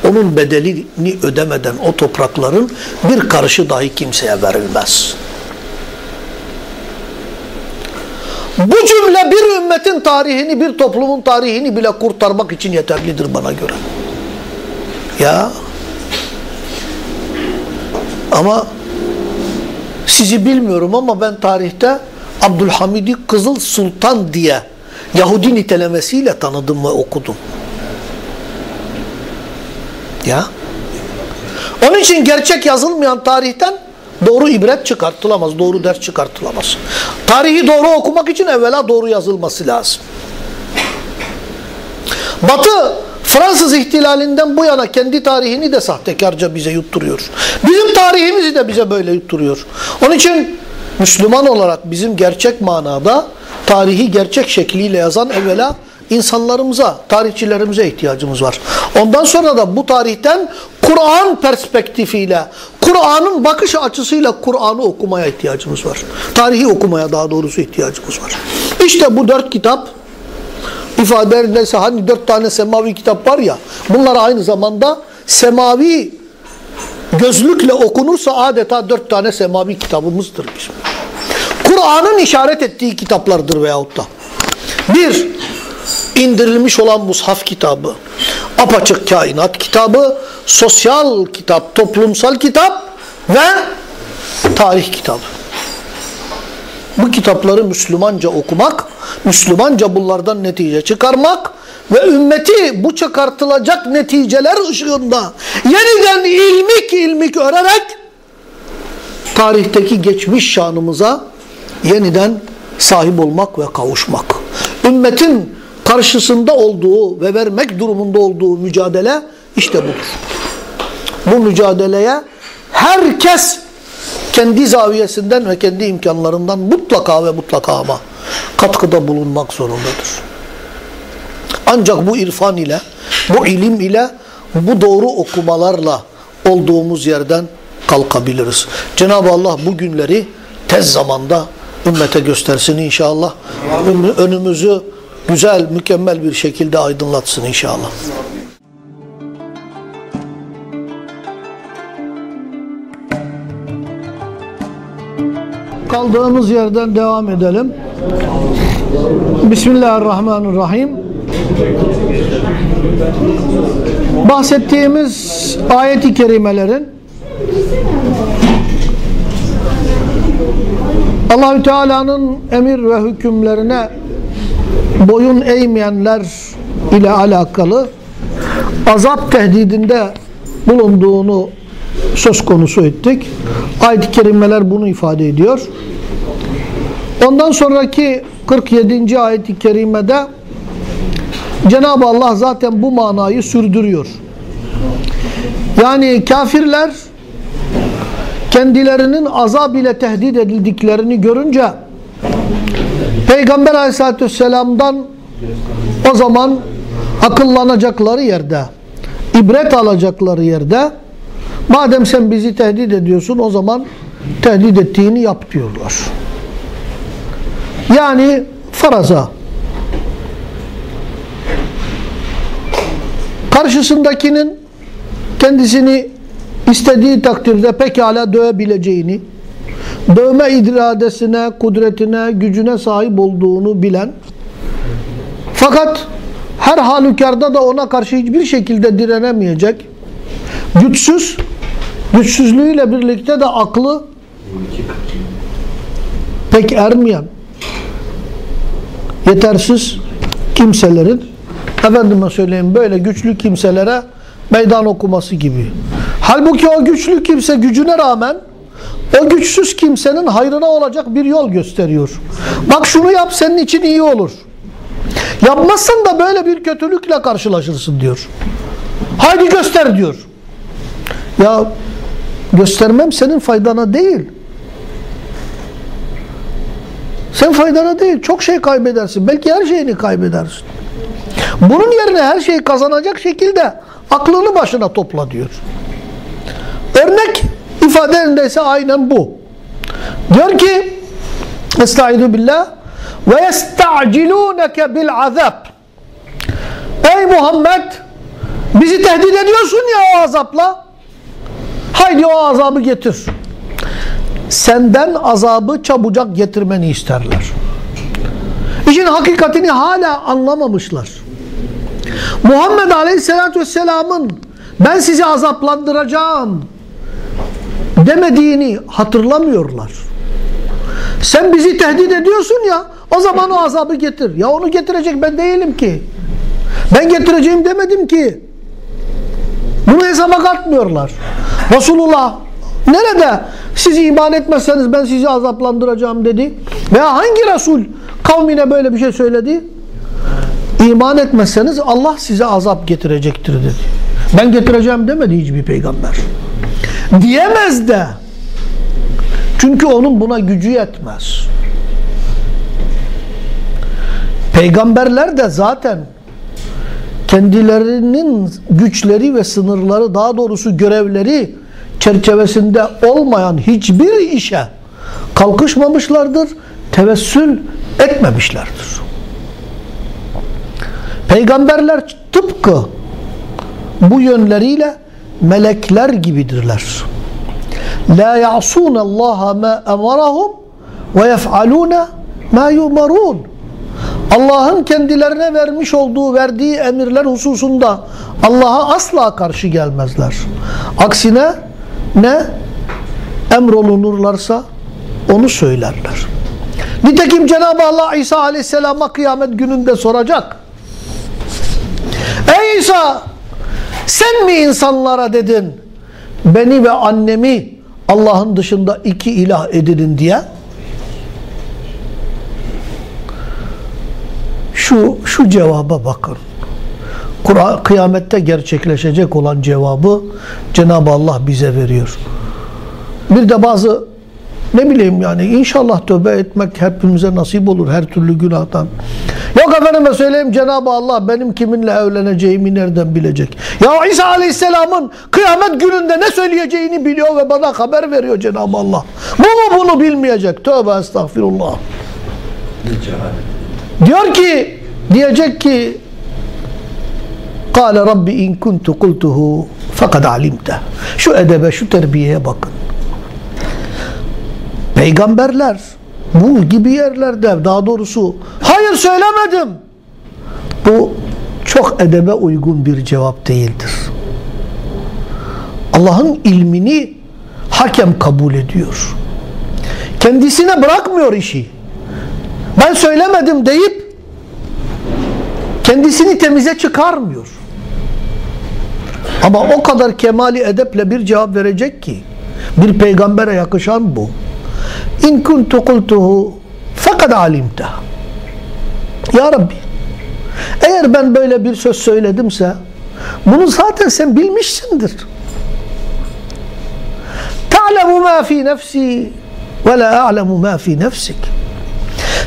Onun bedelini ödemeden o toprakların bir karışı dahi kimseye verilmez. Bu cümle bir ümmetin tarihini, bir toplumun tarihini bile kurtarmak için yeterlidir bana göre. Ya. Ama sizi bilmiyorum ama ben tarihte Abdülhamid'i Kızıl Sultan diye Yahudi nitelemesiyle tanıdım ve okudum. Ya. Onun için gerçek yazılmayan tarihten doğru ibret çıkartılamaz, doğru ders çıkartılamaz. Tarihi doğru okumak için evvela doğru yazılması lazım. Batı Fransız ihtilalinden bu yana kendi tarihini de sahtekarca bize yutturuyor. Bizim tarihimizi de bize böyle yutturuyor. Onun için Müslüman olarak bizim gerçek manada tarihi gerçek şekliyle yazan evvela insanlarımıza, tarihçilerimize ihtiyacımız var. Ondan sonra da bu tarihten Kur'an perspektifiyle, Kur'an'ın bakış açısıyla Kur'an'ı okumaya ihtiyacımız var. Tarihi okumaya daha doğrusu ihtiyacımız var. İşte bu dört kitap ifade ederse hani dört tane semavi kitap var ya bunlar aynı zamanda semavi gözlükle okunursa adeta dört tane semavi kitabımızdır. Kur'an'ın işaret ettiği kitaplardır veyahut da. Bir, indirilmiş olan mushaf kitabı, apaçık kainat kitabı, sosyal kitap, toplumsal kitap ve tarih kitabı. Bu kitapları Müslümanca okumak, Müslümanca bunlardan netice çıkarmak ve ümmeti bu çıkartılacak neticeler ışığında yeniden ilmik ilmik örerek tarihteki geçmiş şanımıza yeniden sahip olmak ve kavuşmak. Ümmetin karşısında olduğu ve vermek durumunda olduğu mücadele işte budur. Bu mücadeleye herkes kendi zaviyesinden ve kendi imkanlarından mutlaka ve mutlaka ama katkıda bulunmak zorundadır. Ancak bu irfan ile, bu ilim ile, bu doğru okumalarla olduğumuz yerden kalkabiliriz. Cenab-ı Allah bu günleri tez zamanda ümmete göstersin inşallah. Önümüzü güzel, mükemmel bir şekilde aydınlatsın inşallah. Kaldığımız yerden devam edelim. Bismillahirrahmanirrahim. Bahsettiğimiz ayet-i kerimelerin Allahü Teala'nın emir ve hükümlerine boyun eğmeyenler ile alakalı azap tehdidinde bulunduğunu söz konusu ettik. Ayet-i kerimeler bunu ifade ediyor. Ondan sonraki 47. ayet-i kerimede Cenab-ı Allah zaten bu manayı sürdürüyor. Yani kafirler kendilerinin azab ile tehdit edildiklerini görünce Peygamber aleyhissalatü vesselam'dan o zaman akıllanacakları yerde ibret alacakları yerde madem sen bizi tehdit ediyorsun o zaman tehdit ettiğini yap diyorlar. Yani faraza karşısındakinin kendisini istediği takdirde pekala dövebileceğini, dövme iradesine, kudretine, gücüne sahip olduğunu bilen fakat her halükarda da ona karşı hiçbir şekilde direnemeyecek, güçsüz, güçsüzlüğüyle birlikte de aklı pek ermeyen, yetersiz kimselerin efendime söyleyeyim böyle güçlü kimselere meydan okuması gibi. Halbuki o güçlü kimse gücüne rağmen o güçsüz kimsenin hayrına olacak bir yol gösteriyor. Bak şunu yap senin için iyi olur. Yapmazsan da böyle bir kötülükle karşılaşırsın diyor. Haydi göster diyor. Ya göstermem senin faydana değil. Sen faydana değil. Çok şey kaybedersin. Belki her şeyini kaybedersin. Bunun yerine her şeyi kazanacak şekilde aklını başına topla diyor. Örnek ifadelerindeyse aynen bu. Diyor ki Estaizu billah ve yesta'cilûneke bil azab Ey Muhammed bizi tehdit ediyorsun ya o azapla haydi o azabı getir. Senden azabı çabucak getirmeni isterler. İşin hakikatini hala anlamamışlar. Muhammed Aleyhisselatü Vesselam'ın ben sizi azaplandıracağım demediğini hatırlamıyorlar. Sen bizi tehdit ediyorsun ya o zaman o azabı getir. Ya onu getirecek ben değilim ki. Ben getireceğim demedim ki. Bunu hesaba katmıyorlar. Resulullah nerede siz iman etmezseniz ben sizi azaplandıracağım dedi. Veya hangi Resul kavmine böyle bir şey söyledi? İman etmezseniz Allah size azap getirecektir dedi. Ben getireceğim demedi hiçbir peygamber. Diyemez de. Çünkü onun buna gücü yetmez. Peygamberler de zaten kendilerinin güçleri ve sınırları daha doğrusu görevleri çerçevesinde olmayan hiçbir işe kalkışmamışlardır, tevessül etmemişlerdir. Peygamberler tıpkı bu yönleriyle melekler gibidirler. La ya'sun Allah ma emarahum ve yef'alun ma yumarun. Allah'ın kendilerine vermiş olduğu, verdiği emirler hususunda Allah'a asla karşı gelmezler. Aksine ne emrolunurlarsa onu söylerler. Nitekim Cenab-ı Allah İsa Aleyhisselam'a kıyamet gününde soracak. Ey İsa sen mi insanlara dedin beni ve annemi Allah'ın dışında iki ilah edinin diye? Şu, şu cevaba bakın. Kur'an kıyamette gerçekleşecek olan cevabı Cenab-ı Allah bize veriyor. Bir de bazı ne bileyim yani inşallah tövbe etmek hepimize nasip olur her türlü günahtan. Yok efendime söyleyeyim Cenab-ı Allah benim kiminle evleneceğimi nereden bilecek? Ya İsa Aleyhisselam'ın kıyamet gününde ne söyleyeceğini biliyor ve bana haber veriyor Cenab-ı Allah. Bu mu bunu bilmeyecek? Tövbe estağfirullah. Diyor ki diyecek ki Kale Rabbi in kuntu kultuhu fakad alimte. Şu edebe, şu terbiyeye bakın. Peygamberler bu gibi yerlerde daha doğrusu hayır söylemedim. Bu çok edebe uygun bir cevap değildir. Allah'ın ilmini hakem kabul ediyor. Kendisine bırakmıyor işi. Ben söylemedim deyip kendisini temize çıkarmıyor. Ama o kadar kemali edeple bir cevap verecek ki bir peygambere yakışan bu. İn kuntu kultuhu fakat alimte. Ya Rabbi eğer ben böyle bir söz söyledimse bunu zaten sen bilmişsindir. Ta'lemu ma fi nefsi ve la a'lemu ma fi nefsik.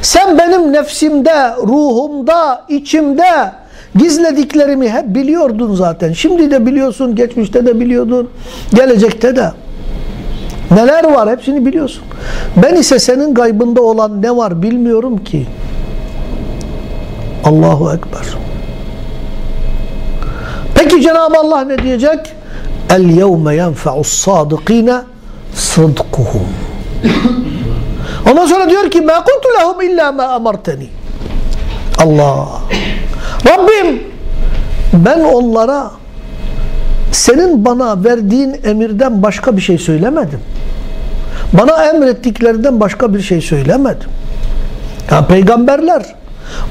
Sen benim nefsimde, ruhumda, içimde gizlediklerimi hep biliyordun zaten. Şimdi de biliyorsun, geçmişte de biliyordun, gelecekte de. Neler var hepsini biliyorsun. Ben ise senin gaybında olan ne var bilmiyorum ki. Allahu Ekber. Peki Cenab-ı Allah ne diyecek? El yevme yenfe'us sadıkine sıdkuhum. Ondan sonra diyor ki ma kuntu lehum illa ma amarteni. Allah. Rabbim ben onlara senin bana verdiğin emirden başka bir şey söylemedim. Bana emrettiklerinden başka bir şey söylemedim. Ya peygamberler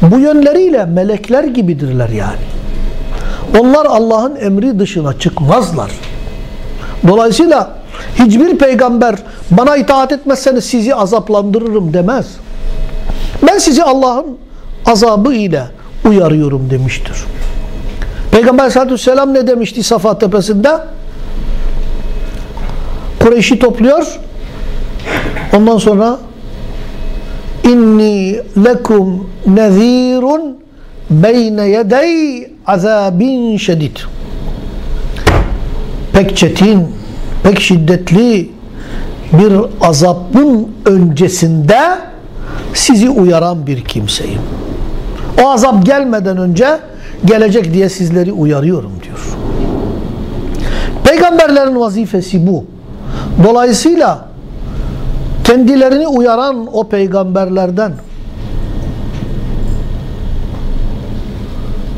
bu yönleriyle melekler gibidirler yani. Onlar Allah'ın emri dışına çıkmazlar. Dolayısıyla hiçbir peygamber bana itaat etmezseniz sizi azaplandırırım demez. Ben sizi Allah'ın azabı ile uyarıyorum demiştir. Peygamber sallallahu aleyhi ve sellem ne demişti Safa tepesinde? Kureyş'i topluyor. Ondan sonra inni lekum nezirun beyne yedey azabin şedid. Pek çetin, pek şiddetli bir azabın öncesinde sizi uyaran bir kimseyim. O azap gelmeden önce gelecek diye sizleri uyarıyorum diyor. Peygamberlerin vazifesi bu. Dolayısıyla kendilerini uyaran o peygamberlerden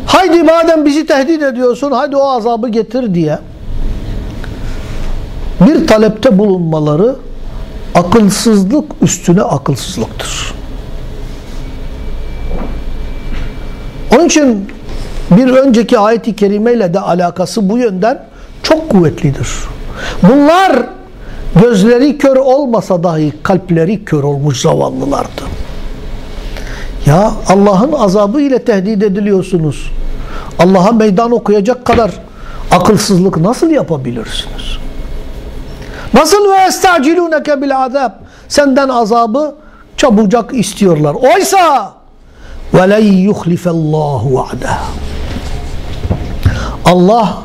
haydi madem bizi tehdit ediyorsun haydi o azabı getir diye bir talepte bulunmaları akılsızlık üstüne akılsızlıktır. Onun için bir önceki ayeti kerimeyle de alakası bu yönden çok kuvvetlidir. Bunlar gözleri kör olmasa dahi kalpleri kör olmuş zavallılardı. Ya Allah'ın azabı ile tehdit ediliyorsunuz. Allah'a meydan okuyacak kadar akılsızlık nasıl yapabilirsiniz? Nasıl ve estaciluneke bil azab? Senden azabı çabucak istiyorlar. Oysa ve len yuhlifallahu va'dah. Allah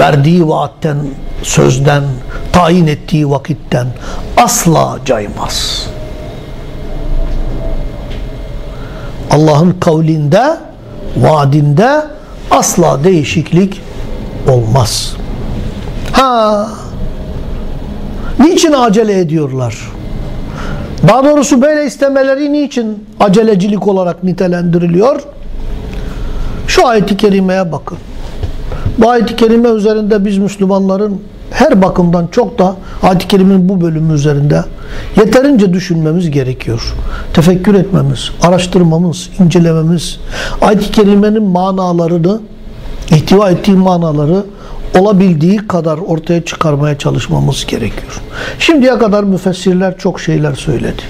verdiği vaatten, sözden, tayin ettiği vakitten asla caymaz. Allah'ın kavlinde, vaadinde asla değişiklik olmaz. Ha, niçin acele ediyorlar? Daha doğrusu böyle istemeleri niçin acelecilik olarak nitelendiriliyor? Şu ayeti kerimeye bakın. Bu ayet-i kerime üzerinde biz Müslümanların her bakımdan çok da ayet-i kerimenin bu bölümü üzerinde yeterince düşünmemiz gerekiyor. Tefekkür etmemiz, araştırmamız, incelememiz, ayet-i kerimenin manalarını, ihtiva ettiği manaları olabildiği kadar ortaya çıkarmaya çalışmamız gerekiyor. Şimdiye kadar müfessirler çok şeyler söyledi.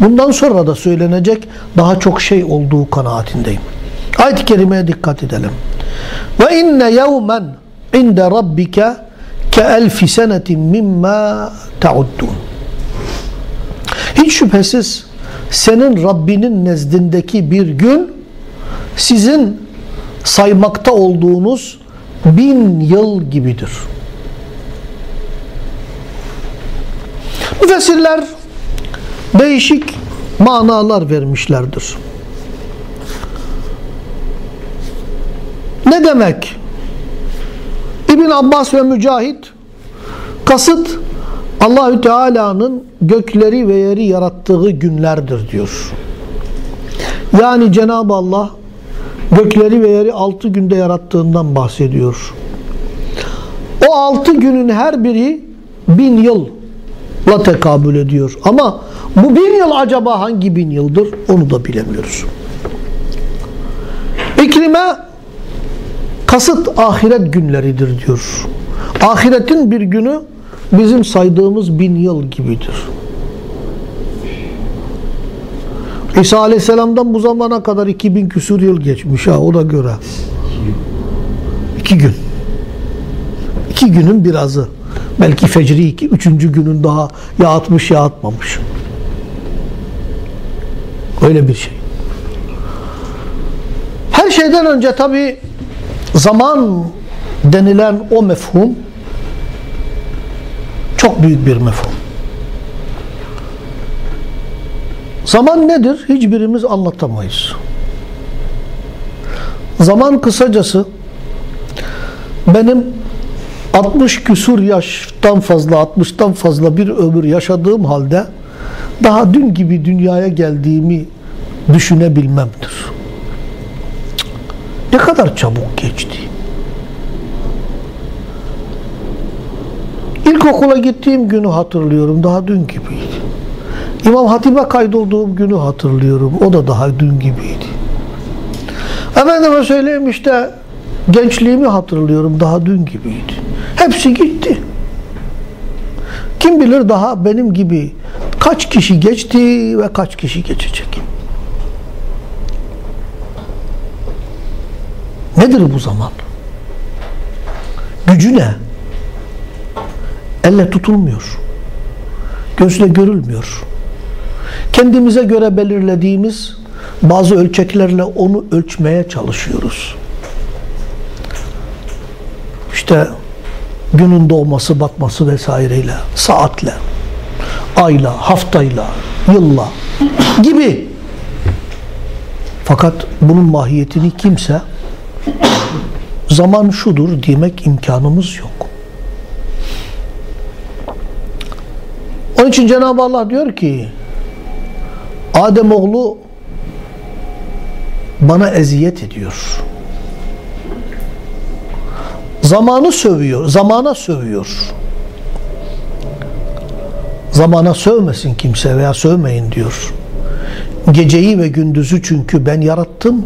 Bundan sonra da söylenecek daha çok şey olduğu kanaatindeyim. Ayet-i kerimeye dikkat edelim. Ve inne yevmen inde rabbike ke elfi senetin mimma ta'uddun. Hiç şüphesiz senin Rabbinin nezdindeki bir gün sizin saymakta olduğunuz bin yıl gibidir. Müfessirler değişik manalar vermişlerdir. Ne demek? İbn Abbas ve Mücahit kasıt Allahü Teala'nın gökleri ve yeri yarattığı günlerdir diyor. Yani Cenab-ı Allah gökleri ve yeri altı günde yarattığından bahsediyor. O altı günün her biri bin yılla tekabül ediyor. Ama bu bin yıl acaba hangi bin yıldır onu da bilemiyoruz. İkrime Kasıt ahiret günleridir diyor. Ahiretin bir günü bizim saydığımız bin yıl gibidir. İsa Aleyhisselam'dan bu zamana kadar 2000 küsur yıl geçmiş ha o da göre. İki gün. İki günün birazı. Belki fecri iki, üçüncü günün daha ya atmış ya atmamış. Öyle bir şey. Her şeyden önce tabi zaman denilen o mefhum çok büyük bir mefhum. Zaman nedir? Hiçbirimiz anlatamayız. Zaman kısacası benim 60 küsur yaştan fazla, 60'tan fazla bir ömür yaşadığım halde daha dün gibi dünyaya geldiğimi düşünebilmemdir. Ne kadar çabuk geçti. İlkokula gittiğim günü hatırlıyorum. Daha dün gibiydi. İmam Hatip'e kaydolduğum günü hatırlıyorum. O da daha dün gibiydi. Efendime söyleyeyim işte gençliğimi hatırlıyorum. Daha dün gibiydi. Hepsi gitti. Kim bilir daha benim gibi kaç kişi geçti ve kaç kişi geçecek. Nedir bu zaman? Gücü ne? Elle tutulmuyor. Gözle görülmüyor. Kendimize göre belirlediğimiz bazı ölçeklerle onu ölçmeye çalışıyoruz. İşte günün doğması, batması vesaireyle, saatle, ayla, haftayla, yılla gibi. Fakat bunun mahiyetini kimse zaman şudur demek imkanımız yok. Onun için Cenab-ı Allah diyor ki Adem oğlu bana eziyet ediyor. Zamanı sövüyor, zamana sövüyor. Zamana sövmesin kimse veya sövmeyin diyor. Geceyi ve gündüzü çünkü ben yarattım,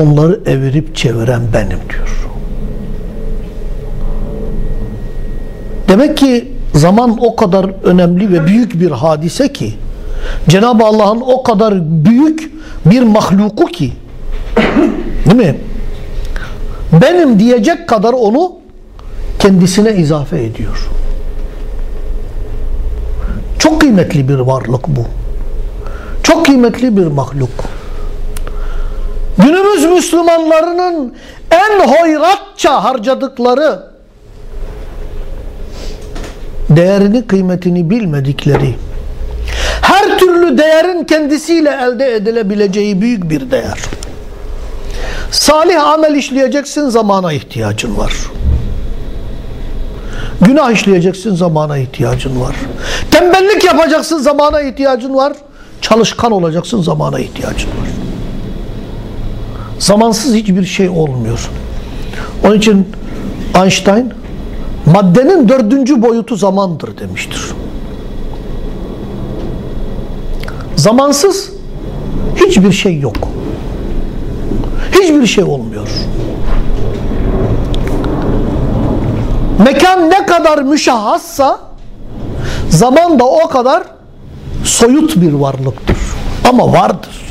onları evirip çeviren benim diyor. Demek ki zaman o kadar önemli ve büyük bir hadise ki Cenab-ı Allah'ın o kadar büyük bir mahluku ki değil mi? Benim diyecek kadar onu kendisine izafe ediyor. Çok kıymetli bir varlık bu. Çok kıymetli bir mahluk. Günümüz Müslümanlarının en hoyratça harcadıkları değerini kıymetini bilmedikleri her türlü değerin kendisiyle elde edilebileceği büyük bir değer. Salih amel işleyeceksin zamana ihtiyacın var. Günah işleyeceksin zamana ihtiyacın var. Tembellik yapacaksın zamana ihtiyacın var. Çalışkan olacaksın zamana ihtiyacın var. Zamansız hiçbir şey olmuyor. Onun için Einstein maddenin dördüncü boyutu zamandır demiştir. Zamansız hiçbir şey yok. Hiçbir şey olmuyor. Mekan ne kadar müşahhassa zaman da o kadar soyut bir varlıktır. Ama vardır.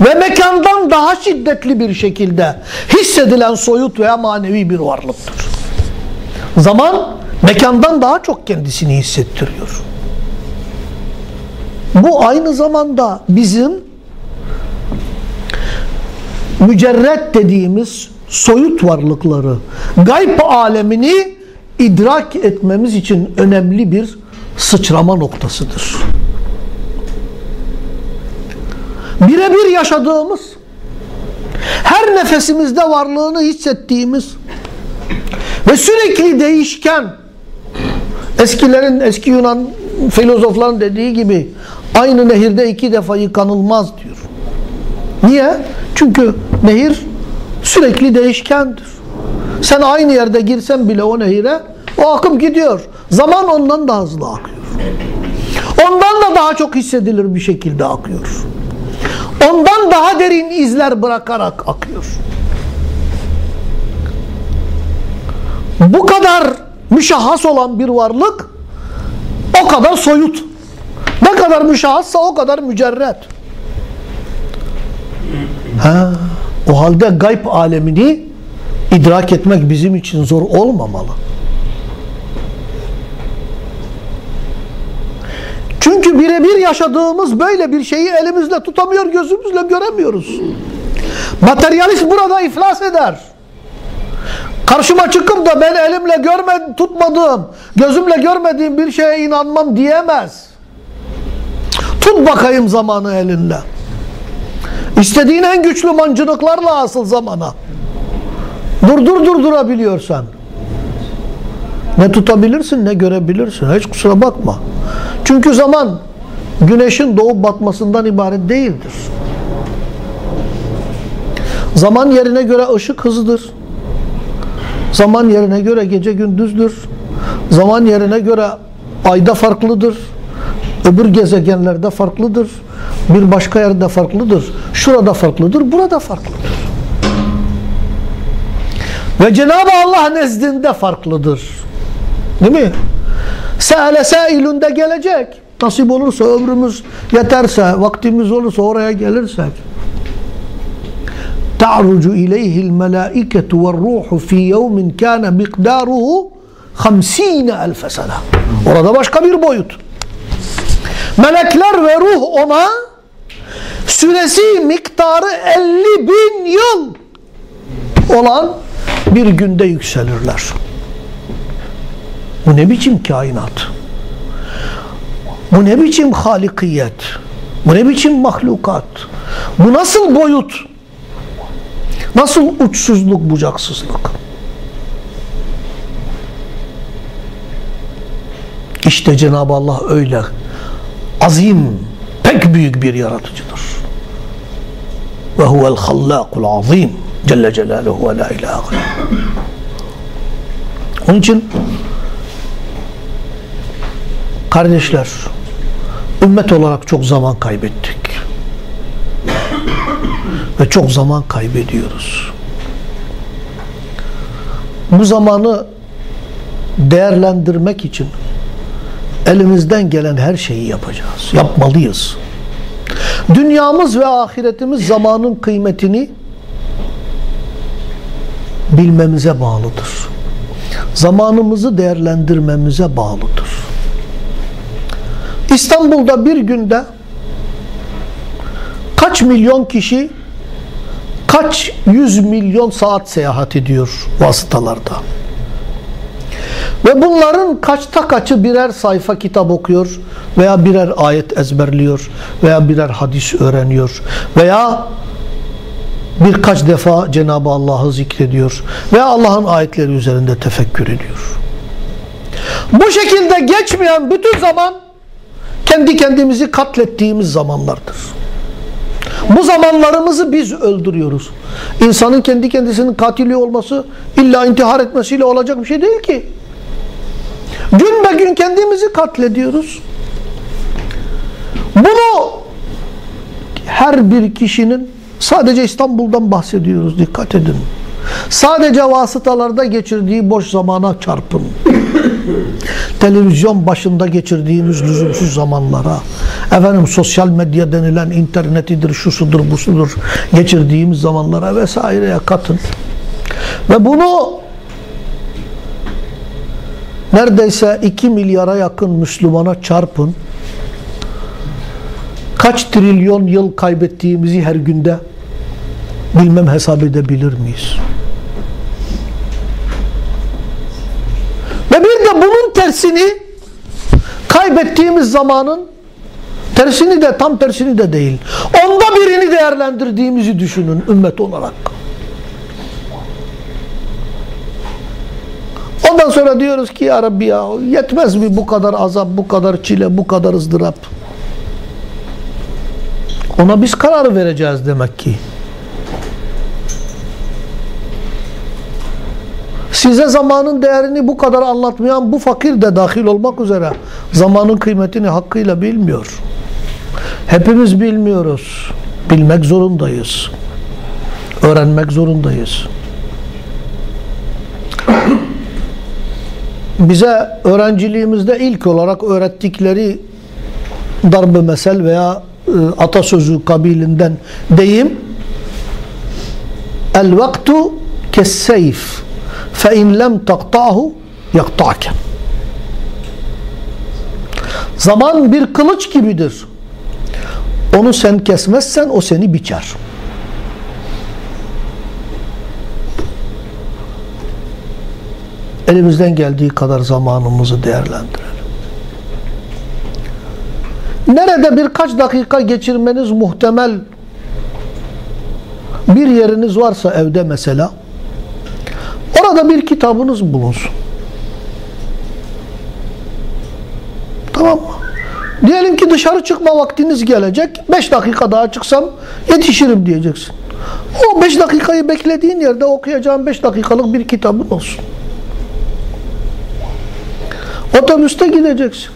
Ve mekandan daha şiddetli bir şekilde hissedilen soyut veya manevi bir varlıktır. Zaman mekandan daha çok kendisini hissettiriyor. Bu aynı zamanda bizim mücerret dediğimiz soyut varlıkları, gayb alemini idrak etmemiz için önemli bir sıçrama noktasıdır. Birebir yaşadığımız, her nefesimizde varlığını hissettiğimiz ve sürekli değişken, eskilerin, eski Yunan filozofların dediği gibi aynı nehirde iki defa yıkanılmaz diyor. Niye? Çünkü nehir sürekli değişkendir. Sen aynı yerde girsen bile o nehire o akım gidiyor. Zaman ondan daha hızlı akıyor. Ondan da daha çok hissedilir bir şekilde akıyor. Daha derin izler bırakarak akıyor. bu kadar müşahhas olan bir varlık o kadar soyut. Ne kadar müşahhassa o kadar mücerret. Ha, o halde gayb alemini idrak etmek bizim için zor olmamalı. Çünkü birebir yaşadığımız böyle bir şeyi elimizle tutamıyor, gözümüzle göremiyoruz. Materyalist burada iflas eder. Karşıma çıkıp da ben elimle görmedim, tutmadığım, gözümle görmediğim bir şeye inanmam diyemez. Tut bakayım zamanı elinle. İstediğin en güçlü mancınıklarla asıl zamana. Durdur durdurabiliyorsan. Ne tutabilirsin ne görebilirsin. Hiç kusura bakma. Çünkü zaman güneşin doğup batmasından ibaret değildir. Zaman yerine göre ışık hızıdır. Zaman yerine göre gece gündüzdür. Zaman yerine göre ayda farklıdır. Öbür gezegenlerde farklıdır. Bir başka yerde farklıdır. Şurada farklıdır, burada farklıdır. Ve Cenab-ı Allah nezdinde farklıdır. Değil mi? Se'ale se'ilun gelecek. Nasip olursa, ömrümüz yeterse, vaktimiz olursa, oraya gelirsek. Ta'rucu ileyhil melâiketu ve ruhu fi yevmin kâne mikdâruhu hamsîne elfe sene. Orada başka bir boyut. Melekler ve ruh ona süresi miktarı 50 bin yıl olan bir günde yükselirler. Bu ne biçim kainat? Bu ne biçim halikiyet? Bu ne biçim mahlukat? Bu nasıl boyut? Nasıl uçsuzluk, bucaksızlık? İşte Cenab-ı Allah öyle azim, pek büyük bir yaratıcıdır. Ve huvel hallâkul azim Celle Celaluhu ve la ilahe Onun için kardeşler ümmet olarak çok zaman kaybettik. Ve çok zaman kaybediyoruz. Bu zamanı değerlendirmek için elimizden gelen her şeyi yapacağız. Yapmalıyız. Dünyamız ve ahiretimiz zamanın kıymetini bilmemize bağlıdır. Zamanımızı değerlendirmemize bağlıdır. İstanbul'da bir günde kaç milyon kişi kaç yüz milyon saat seyahat ediyor vasıtalarda. Ve bunların kaçta kaçı birer sayfa kitap okuyor veya birer ayet ezberliyor veya birer hadis öğreniyor veya birkaç defa Cenab-ı Allah'ı zikrediyor veya Allah'ın ayetleri üzerinde tefekkür ediyor. Bu şekilde geçmeyen bütün zaman kendi kendimizi katlettiğimiz zamanlardır. Bu zamanlarımızı biz öldürüyoruz. İnsanın kendi kendisinin katili olması illa intihar etmesiyle olacak bir şey değil ki. Gün be gün kendimizi katlediyoruz. Bunu her bir kişinin sadece İstanbul'dan bahsediyoruz dikkat edin. Sadece vasıtalarda geçirdiği boş zamana çarpın. Televizyon başında geçirdiğimiz lüzumsuz zamanlara, efendim sosyal medya denilen internetidir, şusudur, busudur geçirdiğimiz zamanlara vesaireye katın. Ve bunu neredeyse 2 milyara yakın Müslümana çarpın. Kaç trilyon yıl kaybettiğimizi her günde bilmem hesap edebilir miyiz? Ve bir de bunun tersini kaybettiğimiz zamanın tersini de tam tersini de değil. Onda birini değerlendirdiğimizi düşünün ümmet olarak. Ondan sonra diyoruz ki ya Rabbi ya yetmez mi bu kadar azap, bu kadar çile, bu kadar ızdırap? Ona biz karar vereceğiz demek ki. Size zamanın değerini bu kadar anlatmayan bu fakir de dahil olmak üzere zamanın kıymetini hakkıyla bilmiyor. Hepimiz bilmiyoruz. Bilmek zorundayız. Öğrenmek zorundayız. bize öğrenciliğimizde ilk olarak öğrettikleri darbe mesel veya e, atasözü kabilinden deyim el vaktu kesseyf in lem takta'hu yakta'ke zaman bir kılıç gibidir. Onu sen kesmezsen o seni biçer. Elimizden geldiği kadar zamanımızı değerlendirelim. Nerede birkaç dakika geçirmeniz muhtemel bir yeriniz varsa evde mesela orada bir kitabınız bulunsun. Tamam mı? Diyelim ki dışarı çıkma vaktiniz gelecek. 5 dakika daha çıksam yetişirim diyeceksin. O 5 dakikayı beklediğin yerde okuyacağın 5 dakikalık bir kitabın olsun. Otobüste gideceksin.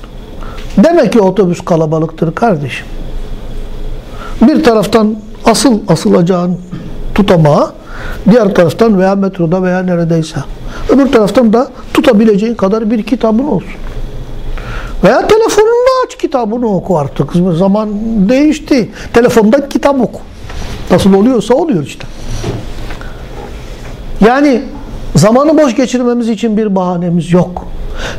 Demek ki otobüs kalabalıktır kardeşim. Bir taraftan asıl asılacağın tutamağa, diğer taraftan veya metroda veya neredeyse. Öbür taraftan da tutabileceğin kadar bir kitabın olsun. Veya telefonunda aç kitabını oku artık. Zaman değişti. Telefondan kitap oku. Nasıl oluyorsa oluyor işte. Yani zamanı boş geçirmemiz için bir bahanemiz yok.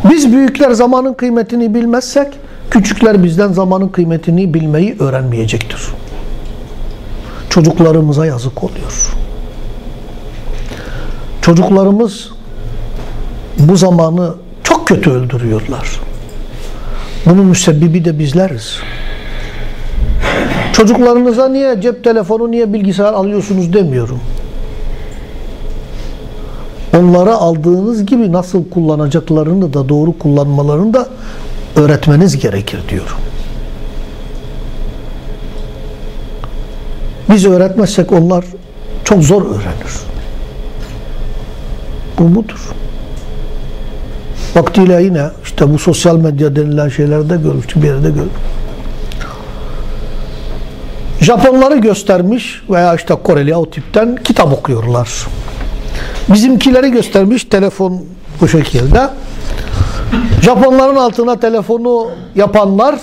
Biz büyükler zamanın kıymetini bilmezsek, küçükler bizden zamanın kıymetini bilmeyi öğrenmeyecektir. Çocuklarımıza yazık oluyor. Çocuklarımız bu zamanı çok kötü öldürüyorlar. Bunun müsebbibi de bizleriz. Çocuklarınıza niye cep telefonu, niye bilgisayar alıyorsunuz demiyorum. Onlara aldığınız gibi nasıl kullanacaklarını da doğru kullanmalarını da öğretmeniz gerekir diyorum. Biz öğretmezsek onlar çok zor öğrenir. Bu budur. Vaktiyle yine işte bu sosyal medya denilen şeylerde görmüştüm bir yerde gördüm. Japonları göstermiş veya işte Koreli o tipten kitap okuyorlar. Bizimkileri göstermiş telefon bu şekilde. Japonların altına telefonu yapanlar,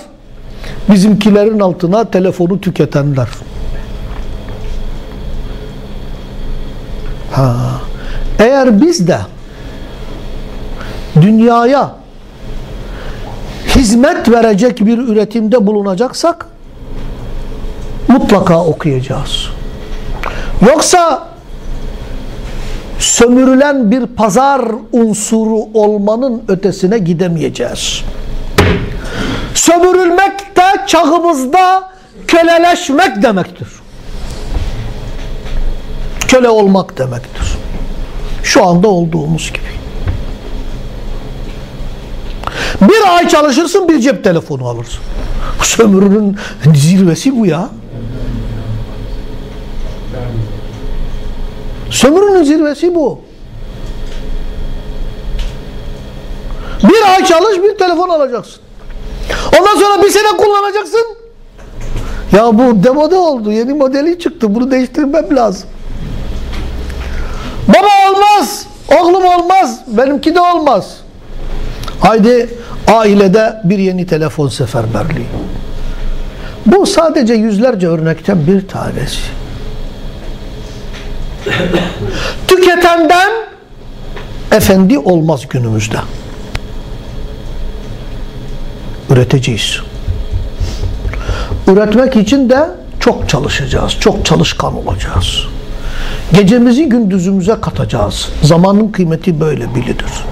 bizimkilerin altına telefonu tüketenler. Ha. Eğer biz de dünyaya hizmet verecek bir üretimde bulunacaksak mutlaka okuyacağız. Yoksa sömürülen bir pazar unsuru olmanın ötesine gidemeyeceğiz. Sömürülmek de çağımızda köleleşmek demektir. Köle olmak demektir. Şu anda olduğumuz gibi. Bir ay çalışırsın bir cep telefonu alırsın. Sömürünün zirvesi bu ya. Sömürünün zirvesi bu. Bir ay çalış bir telefon alacaksın. Ondan sonra bir sene kullanacaksın. Ya bu demode oldu. Yeni modeli çıktı. Bunu değiştirmem lazım. Baba olmaz. Oğlum olmaz. Benimki de olmaz. Haydi ailede bir yeni telefon seferberliği. Bu sadece yüzlerce örnekten bir tanesi. Tüketenden efendi olmaz günümüzde. Üreteceğiz. Üretmek için de çok çalışacağız. Çok çalışkan olacağız. Gecemizi gündüzümüze katacağız. Zamanın kıymeti böyle bilinir.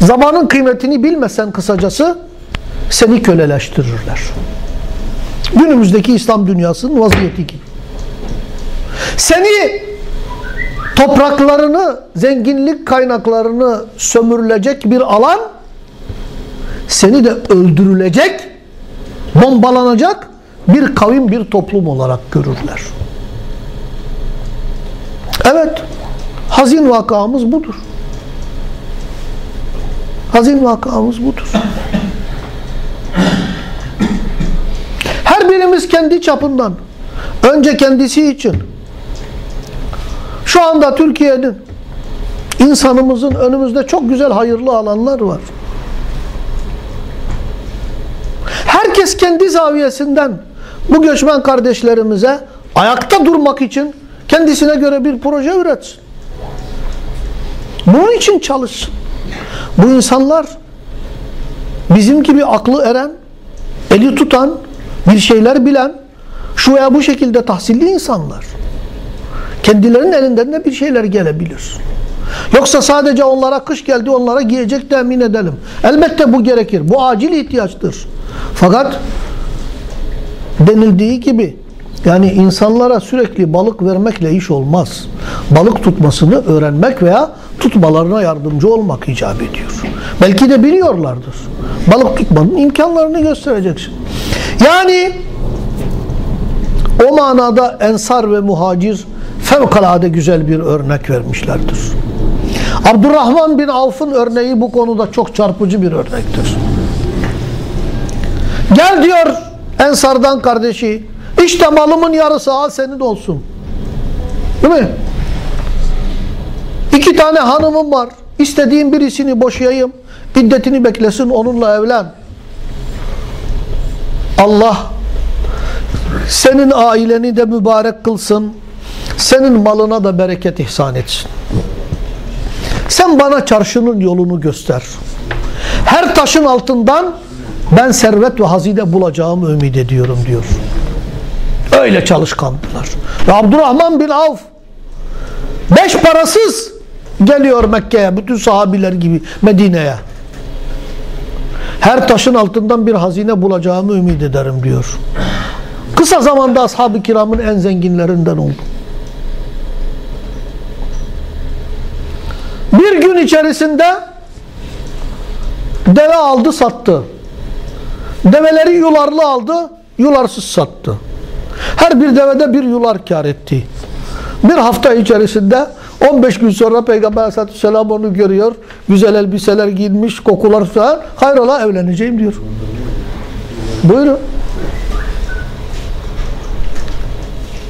Zamanın kıymetini bilmesen kısacası seni köleleştirirler. Günümüzdeki İslam dünyasının vaziyeti gibi. Seni topraklarını, zenginlik kaynaklarını sömürülecek bir alan, seni de öldürülecek, bombalanacak bir kavim, bir toplum olarak görürler. Evet, hazin vakamız budur. Hazin vakamız budur. Her birimiz kendi çapından, önce kendisi için, şu anda Türkiye'nin, insanımızın önümüzde çok güzel hayırlı alanlar var. Herkes kendi zaviyesinden bu göçmen kardeşlerimize ayakta durmak için kendisine göre bir proje üretsin. Bunun için çalışsın. Bu insanlar bizim gibi aklı eren, eli tutan, bir şeyler bilen, şu veya bu şekilde tahsilli insanlar. Kendilerinin elinden de bir şeyler gelebilir. Yoksa sadece onlara kış geldi onlara giyecek temin edelim. Elbette bu gerekir. Bu acil ihtiyaçtır. Fakat denildiği gibi yani insanlara sürekli balık vermekle iş olmaz. Balık tutmasını öğrenmek veya tutmalarına yardımcı olmak icap ediyor. Belki de biliyorlardır. Balık tutmanın imkanlarını göstereceksin. Yani o manada ensar ve muhacir fevkalade güzel bir örnek vermişlerdir. Abdurrahman bin Avf'ın örneği bu konuda çok çarpıcı bir örnektir. Gel diyor Ensardan kardeşi. İşte malımın yarısı al senin olsun. Değil mi? İki tane hanımım var. İstediğim birisini boşayayım. İddetini beklesin onunla evlen. Allah senin aileni de mübarek kılsın. Senin malına da bereket ihsan etsin. Sen bana çarşının yolunu göster. Her taşın altından ben servet ve hazine bulacağımı ümit ediyorum diyor. Öyle çalışkandılar. Ve Abdurrahman bin Avf beş parasız geliyor Mekke'ye bütün sahabiler gibi Medine'ye. Her taşın altından bir hazine bulacağımı ümit ederim diyor. Kısa zamanda ashab-ı kiramın en zenginlerinden oldu. Bir gün içerisinde deve aldı sattı. Develeri yularlı aldı, yularsız sattı. Her bir devede bir yular kar etti. Bir hafta içerisinde 15 gün sonra Peygamber Aleyhisselatü Vesselam onu görüyor. Güzel elbiseler giyinmiş, kokular falan. Hayrola evleneceğim diyor. Buyurun.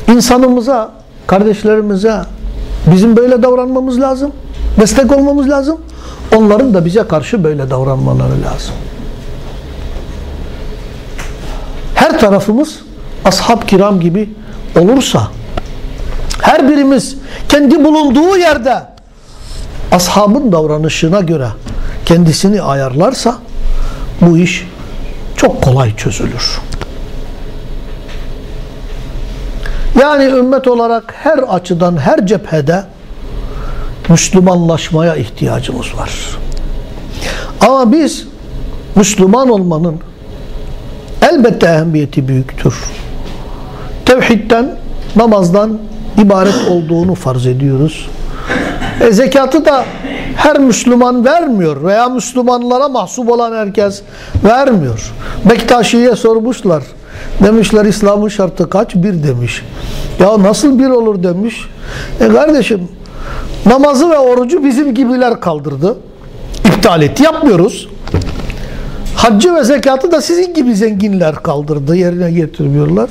İnsanımıza, kardeşlerimize bizim böyle davranmamız lazım. Destek olmamız lazım. Onların da bize karşı böyle davranmaları lazım. Her tarafımız ashab kiram gibi olursa her birimiz kendi bulunduğu yerde ashabın davranışına göre kendisini ayarlarsa bu iş çok kolay çözülür. Yani ümmet olarak her açıdan, her cephede Müslümanlaşmaya ihtiyacımız var. Ama biz Müslüman olmanın elbette ehemmiyeti büyüktür. Tevhidden, namazdan ibaret olduğunu farz ediyoruz. E, zekatı da her Müslüman vermiyor veya Müslümanlara mahsup olan herkes vermiyor. Bektaşi'ye sormuşlar. Demişler İslam'ın şartı kaç? Bir demiş. Ya nasıl bir olur demiş. E kardeşim namazı ve orucu bizim gibiler kaldırdı. İptal etti. Yapmıyoruz. Haccı ve zekatı da sizin gibi zenginler kaldırdı. Yerine getirmiyorlar.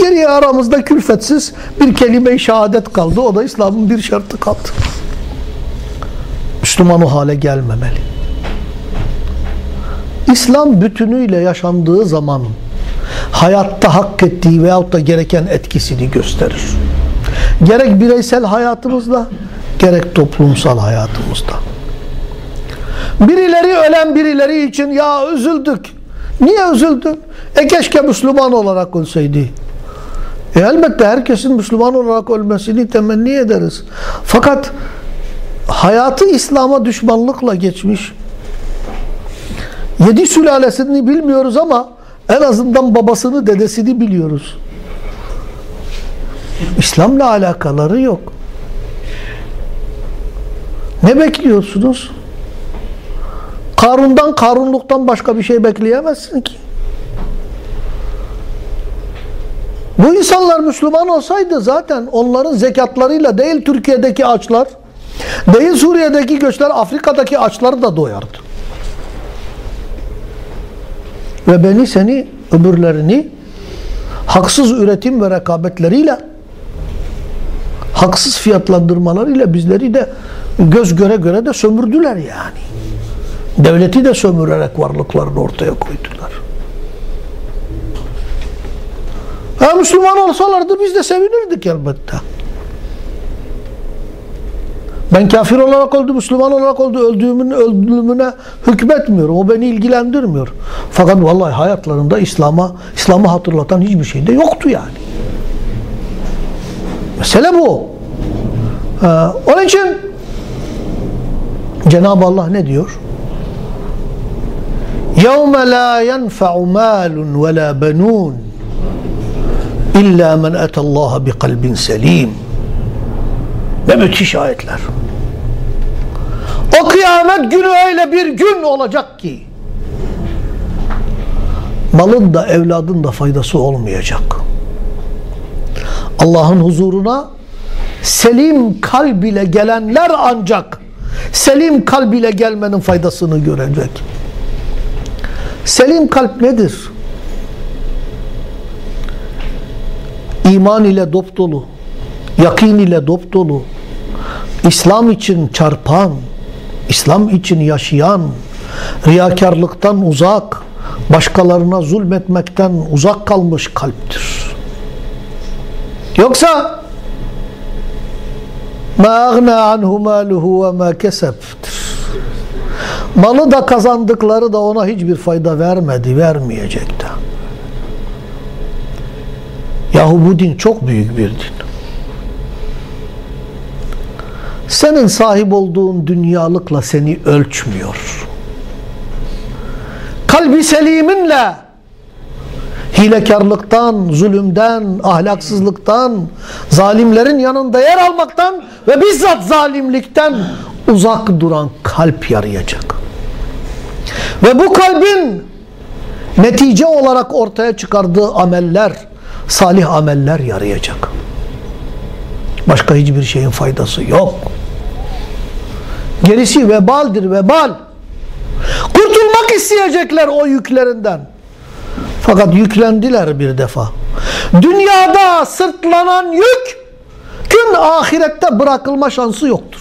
Geriye aramızda külfetsiz bir kelime-i şehadet kaldı. O da İslam'ın bir şartı kaldı. Müslüman o hale gelmemeli. İslam bütünüyle yaşandığı zaman hayatta hak ettiği veyahut da gereken etkisini gösterir. Gerek bireysel hayatımızda, gerek toplumsal hayatımızda. Birileri ölen birileri için ya üzüldük. Niye üzüldün? E keşke Müslüman olarak ölseydi. E elbette herkesin Müslüman olarak ölmesini temenni ederiz. Fakat hayatı İslam'a düşmanlıkla geçmiş. Yedi sülalesini bilmiyoruz ama en azından babasını, dedesini biliyoruz. İslam'la alakaları yok. Ne bekliyorsunuz? Karun'dan, Karunluktan başka bir şey bekleyemezsin ki. Bu insanlar Müslüman olsaydı zaten onların zekatlarıyla değil Türkiye'deki açlar, değil Suriye'deki göçler, Afrika'daki açları da doyardı. Ve beni seni öbürlerini haksız üretim ve rekabetleriyle haksız fiyatlandırmalarıyla bizleri de göz göre göre de sömürdüler yani. Devleti de sömürerek varlıklarını ortaya koydular. Ha, Müslüman olsalardı biz de sevinirdik elbette. Ben kafir olarak oldu, Müslüman olarak oldu, öldüğümün öldüğümüne hükmetmiyorum. O beni ilgilendirmiyor. Fakat vallahi hayatlarında İslam'a İslam'ı hatırlatan hiçbir şey de yoktu yani. Mesele bu. Ee, onun için Cenab-ı Allah ne diyor? يَوْمَ لَا يَنْفَعُ مَالٌ وَلَا بَنُونَ İlla men etallaha bi kalbin selim. Ne müthiş ayetler. O kıyamet günü öyle bir gün olacak ki malın da evladın da faydası olmayacak. Allah'ın huzuruna selim kalb ile gelenler ancak selim kalb ile gelmenin faydasını görecek. Selim kalp nedir? İman ile dopdolu, yakin ile dopdolu, İslam için çarpan, İslam için yaşayan, riyakarlıktan uzak, başkalarına zulmetmekten uzak kalmış kalptir. Yoksa ma agna anhu maluhu ve ma keseb'tir. Malı da kazandıkları da ona hiçbir fayda vermedi, vermeyecek de. Yahu bu din çok büyük bir din. Senin sahip olduğun dünyalıkla seni ölçmüyor. Kalbi seliminle hilekarlıktan, zulümden, ahlaksızlıktan, zalimlerin yanında yer almaktan ve bizzat zalimlikten uzak duran kalp yarayacak. Ve bu kalbin netice olarak ortaya çıkardığı ameller, salih ameller yarayacak. Başka hiçbir şeyin faydası yok. Gerisi vebaldir vebal. Kurtulmak isteyecekler o yüklerinden. Fakat yüklendiler bir defa. Dünyada sırtlanan yük gün ahirette bırakılma şansı yoktur.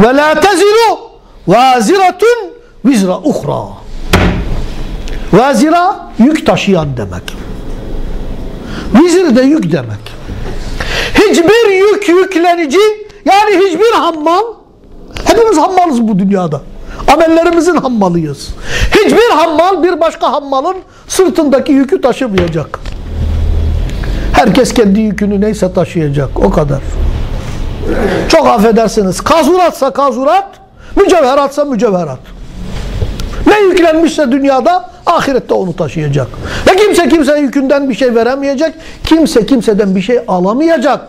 Ve la teziru vaziratun vizra uhra. Vazira yük taşıyan demek. Vizir de yük demek. Hiçbir yük yüklenici yani hiçbir hammal hepimiz hammalız bu dünyada. Amellerimizin hammalıyız. Hiçbir hammal bir başka hammalın sırtındaki yükü taşımayacak. Herkes kendi yükünü neyse taşıyacak. O kadar. Çok affedersiniz. Kazuratsa kazurat, mücevheratsa mücevherat. Ne yüklenmişse dünyada ahirette onu taşıyacak. Ve kimse kimse yükünden bir şey veremeyecek. Kimse kimseden bir şey alamayacak.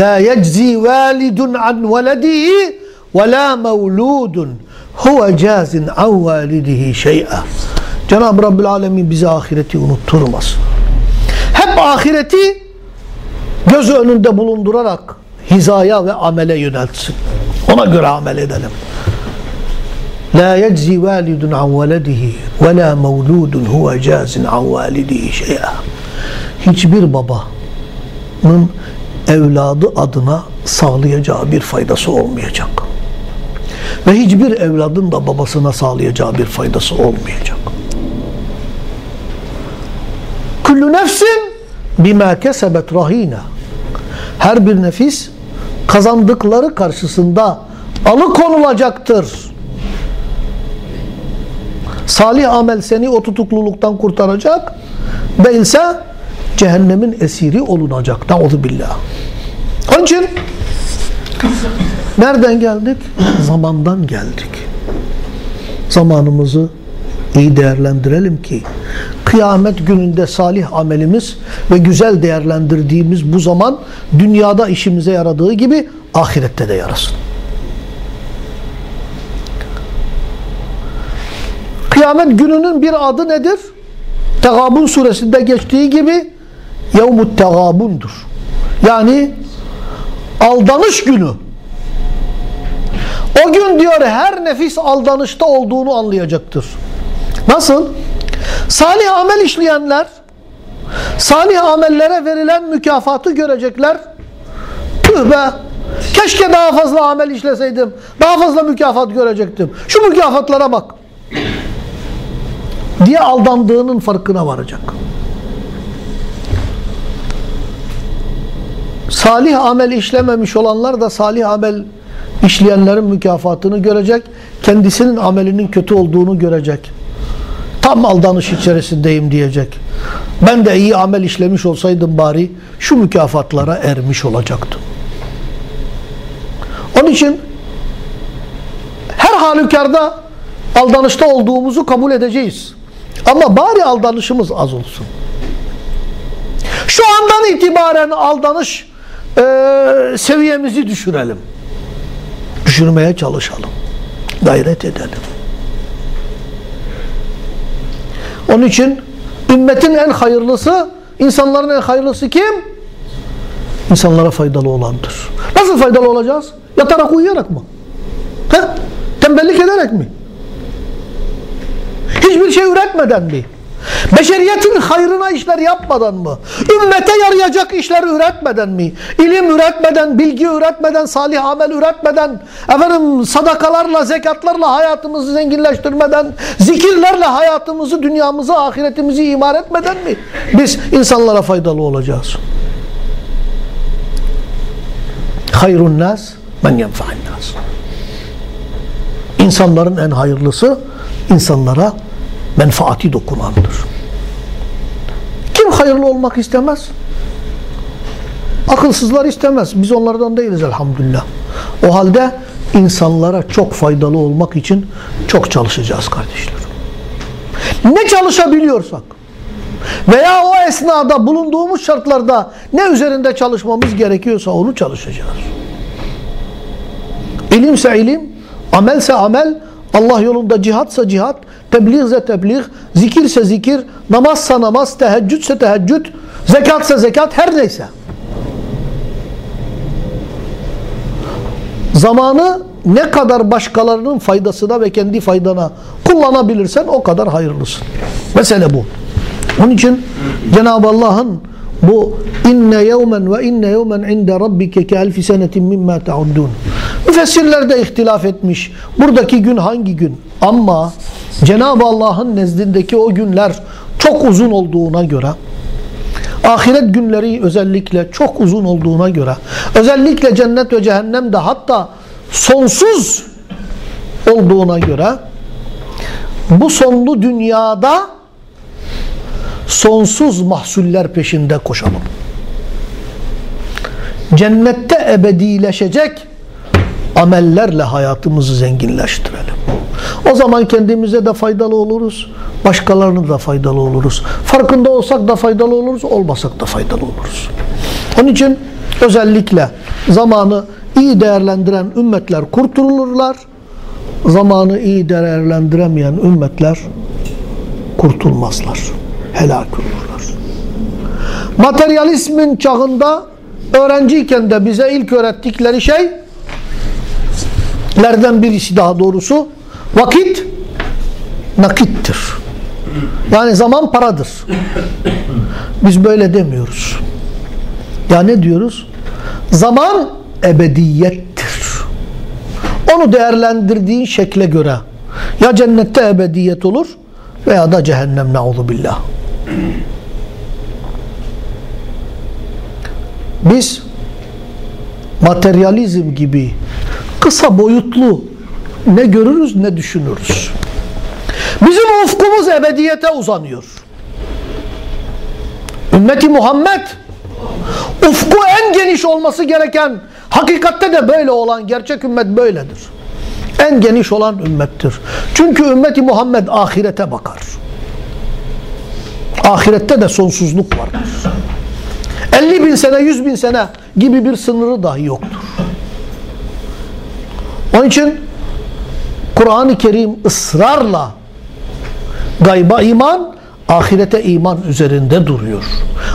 La yeczi validun an veledihi ve la mevludun huve cazin an validihi şey'a. Cenab-ı Rabbül Alemin bize ahireti unutturmaz. Hep ahireti göz önünde bulundurarak hizaya ve amele yöneltsin. Ona göre amel edelim. La yeczi validun an veledihi ve la mevludun huve cazin an validihi şey'a. Hiçbir babanın evladı adına sağlayacağı bir faydası olmayacak. Ve hiçbir evladın da babasına sağlayacağı bir faydası olmayacak. Kullu nefsin bima kesebet rahina. Her bir nefis kazandıkları karşısında alıkonulacaktır. Salih amel seni o tutukluluktan kurtaracak. Değilse cehennemin esiri olunacak. Nauzu billah. Onun için nereden geldik? Zamandan geldik. Zamanımızı iyi değerlendirelim ki kıyamet gününde salih amelimiz ve güzel değerlendirdiğimiz bu zaman dünyada işimize yaradığı gibi ahirette de yarasın. Kıyamet gününün bir adı nedir? Tegabun suresinde geçtiği gibi yevmut tegabundur. Yani aldanış günü. O gün diyor her nefis aldanışta olduğunu anlayacaktır. Nasıl? Salih amel işleyenler salih amellere verilen mükafatı görecekler. Tüh be! Keşke daha fazla amel işleseydim. Daha fazla mükafat görecektim. Şu mükafatlara bak. Diye aldandığının farkına varacak. Salih amel işlememiş olanlar da salih amel işleyenlerin mükafatını görecek. Kendisinin amelinin kötü olduğunu görecek. Tam aldanış içerisindeyim diyecek. Ben de iyi amel işlemiş olsaydım bari şu mükafatlara ermiş olacaktım. Onun için her halükarda aldanışta olduğumuzu kabul edeceğiz. Ama bari aldanışımız az olsun. Şu andan itibaren aldanış e, seviyemizi düşürelim. Düşürmeye çalışalım. Gayret edelim. Onun için ümmetin en hayırlısı, insanların en hayırlısı kim? İnsanlara faydalı olandır. Nasıl faydalı olacağız? Yatarak uyuyarak mı? He? Tembellik ederek mi? Hiçbir şey üretmeden mi? Beşeriyetin hayrına işler yapmadan mı? Ümmete yarayacak işler üretmeden mi? İlim üretmeden, bilgi üretmeden, salih amel üretmeden, efendim sadakalarla, zekatlarla hayatımızı zenginleştirmeden, zikirlerle hayatımızı, dünyamızı, ahiretimizi imar etmeden mi? Biz insanlara faydalı olacağız. Hayrun nas men yenfa'in nas. İnsanların en hayırlısı insanlara menfaati dokunandır. Kim hayırlı olmak istemez? Akılsızlar istemez. Biz onlardan değiliz elhamdülillah. O halde insanlara çok faydalı olmak için çok çalışacağız kardeşler. Ne çalışabiliyorsak veya o esnada bulunduğumuz şartlarda ne üzerinde çalışmamız gerekiyorsa onu çalışacağız. İlimse ilim, amelse amel, Allah yolunda cihatsa cihat, tebliğse tebliğ, zikirse zikir, namazsa namaz, teheccüdse teheccüd, zekatsa zekat, her neyse. Zamanı ne kadar başkalarının faydasına ve kendi faydana kullanabilirsen o kadar hayırlısın. Mesele bu. Onun için Cenab-ı Allah'ın bu inne yevmen ve inne yevmen inde rabbike ke elfi senetin mimma ta'uddun. Müfessirler ihtilaf etmiş. Buradaki gün hangi gün? Ama Cenab-ı Allah'ın nezdindeki o günler çok uzun olduğuna göre ahiret günleri özellikle çok uzun olduğuna göre özellikle cennet ve cehennem de hatta sonsuz olduğuna göre bu sonlu dünyada sonsuz mahsuller peşinde koşalım. Cennette ebedileşecek amellerle hayatımızı zenginleştirelim. O zaman kendimize de faydalı oluruz, başkalarına da faydalı oluruz. Farkında olsak da faydalı oluruz, olmasak da faydalı oluruz. Onun için özellikle zamanı iyi değerlendiren ümmetler kurtulurlar. Zamanı iyi değerlendiremeyen ümmetler kurtulmazlar. Helak olurlar. Materyalizmin çağında öğrenciyken de bize ilk öğrettikleri şey lerden birisi daha doğrusu vakit nakittir. Yani zaman paradır. Biz böyle demiyoruz. Ya ne diyoruz? Zaman ebediyettir. Onu değerlendirdiğin şekle göre ya cennette ebediyet olur veya da cehennem billah. Biz materyalizm gibi kısa boyutlu ne görürüz ne düşünürüz. Bizim ufkumuz ebediyete uzanıyor. Ümmeti Muhammed ufku en geniş olması gereken hakikatte de böyle olan gerçek ümmet böyledir. En geniş olan ümmettir. Çünkü ümmeti Muhammed ahirete bakar. Ahirette de sonsuzluk vardır. 50 bin sene, 100 bin sene gibi bir sınırı dahi yoktur. Onun için Kur'an-ı Kerim ısrarla gayba iman, ahirete iman üzerinde duruyor.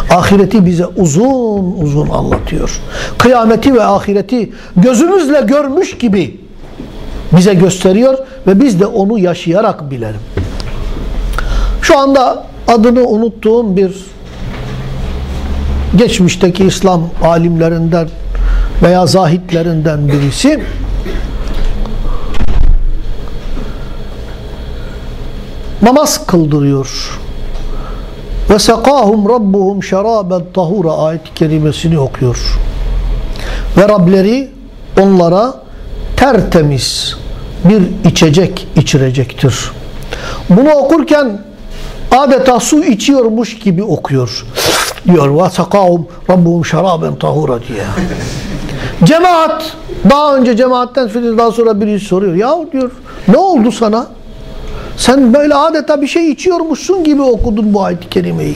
Ahireti bize uzun uzun anlatıyor. Kıyameti ve ahireti gözümüzle görmüş gibi bize gösteriyor ve biz de onu yaşayarak bilelim. Şu anda adını unuttuğum bir geçmişteki İslam alimlerinden veya zahitlerinden birisi namaz kıldırıyor. Ve sekahum rabbuhum şeraben tahura ayet-i kerimesini okuyor. Ve Rableri onlara tertemiz bir içecek içirecektir. Bunu okurken adeta su içiyormuş gibi okuyor. Diyor ve sekahum rabbuhum şeraben tahura diye. Cemaat daha önce cemaatten daha sonra birisi soruyor. Ya diyor ne oldu sana? Sen böyle adeta bir şey içiyormuşsun gibi okudun bu ayet-i kerimeyi.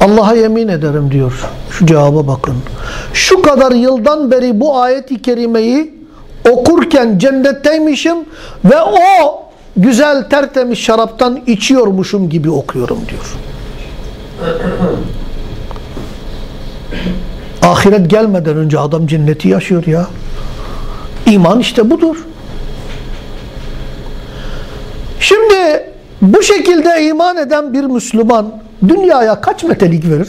Allah'a yemin ederim diyor. Şu cevaba bakın. Şu kadar yıldan beri bu ayet-i kerimeyi okurken cennetteymişim ve o güzel tertemiz şaraptan içiyormuşum gibi okuyorum diyor. Ahiret gelmeden önce adam cenneti yaşıyor ya. İman işte budur. Şimdi bu şekilde iman eden bir Müslüman dünyaya kaç metelik verir?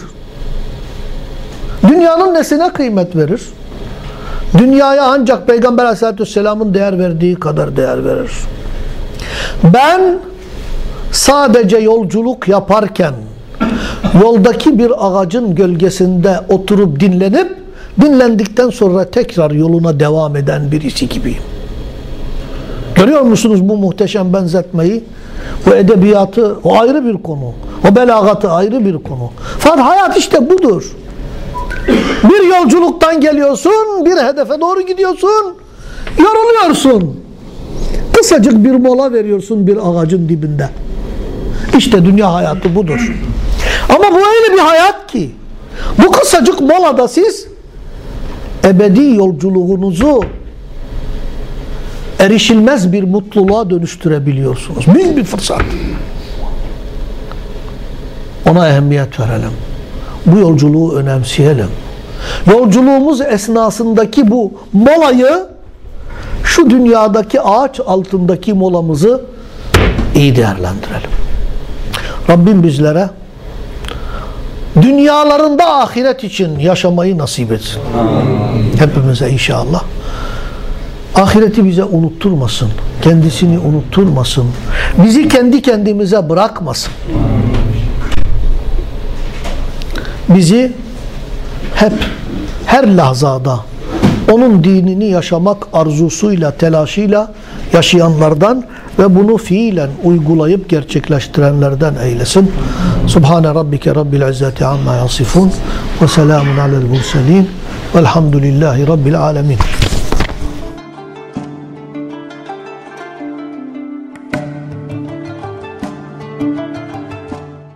Dünyanın nesine kıymet verir? Dünyaya ancak Peygamber Aleyhisselatü Vesselam'ın değer verdiği kadar değer verir. Ben sadece yolculuk yaparken yoldaki bir ağacın gölgesinde oturup dinlenip dinlendikten sonra tekrar yoluna devam eden birisi gibiyim. Görüyor musunuz bu muhteşem benzetmeyi? Bu edebiyatı o ayrı bir konu. O belagatı ayrı bir konu. Fakat hayat işte budur. Bir yolculuktan geliyorsun, bir hedefe doğru gidiyorsun, yoruluyorsun. Kısacık bir mola veriyorsun bir ağacın dibinde. İşte dünya hayatı budur. Ama bu öyle bir hayat ki, bu kısacık molada siz ebedi yolculuğunuzu erişilmez bir mutluluğa dönüştürebiliyorsunuz. Büyük bir fırsat. Ona ehemmiyet verelim. Bu yolculuğu önemseyelim. Yolculuğumuz esnasındaki bu molayı şu dünyadaki ağaç altındaki molamızı iyi değerlendirelim. Rabbim bizlere dünyalarında ahiret için yaşamayı nasip etsin. Hepimize inşallah. Ahireti bize unutturmasın. Kendisini unutturmasın. Bizi kendi kendimize bırakmasın. Bizi hep her lahzada onun dinini yaşamak arzusuyla, telaşıyla yaşayanlardan ve bunu fiilen uygulayıp gerçekleştirenlerden eylesin. Subhane rabbike rabbil izzeti amma yasifun ve selamun alel murselin velhamdülillahi rabbil alemin.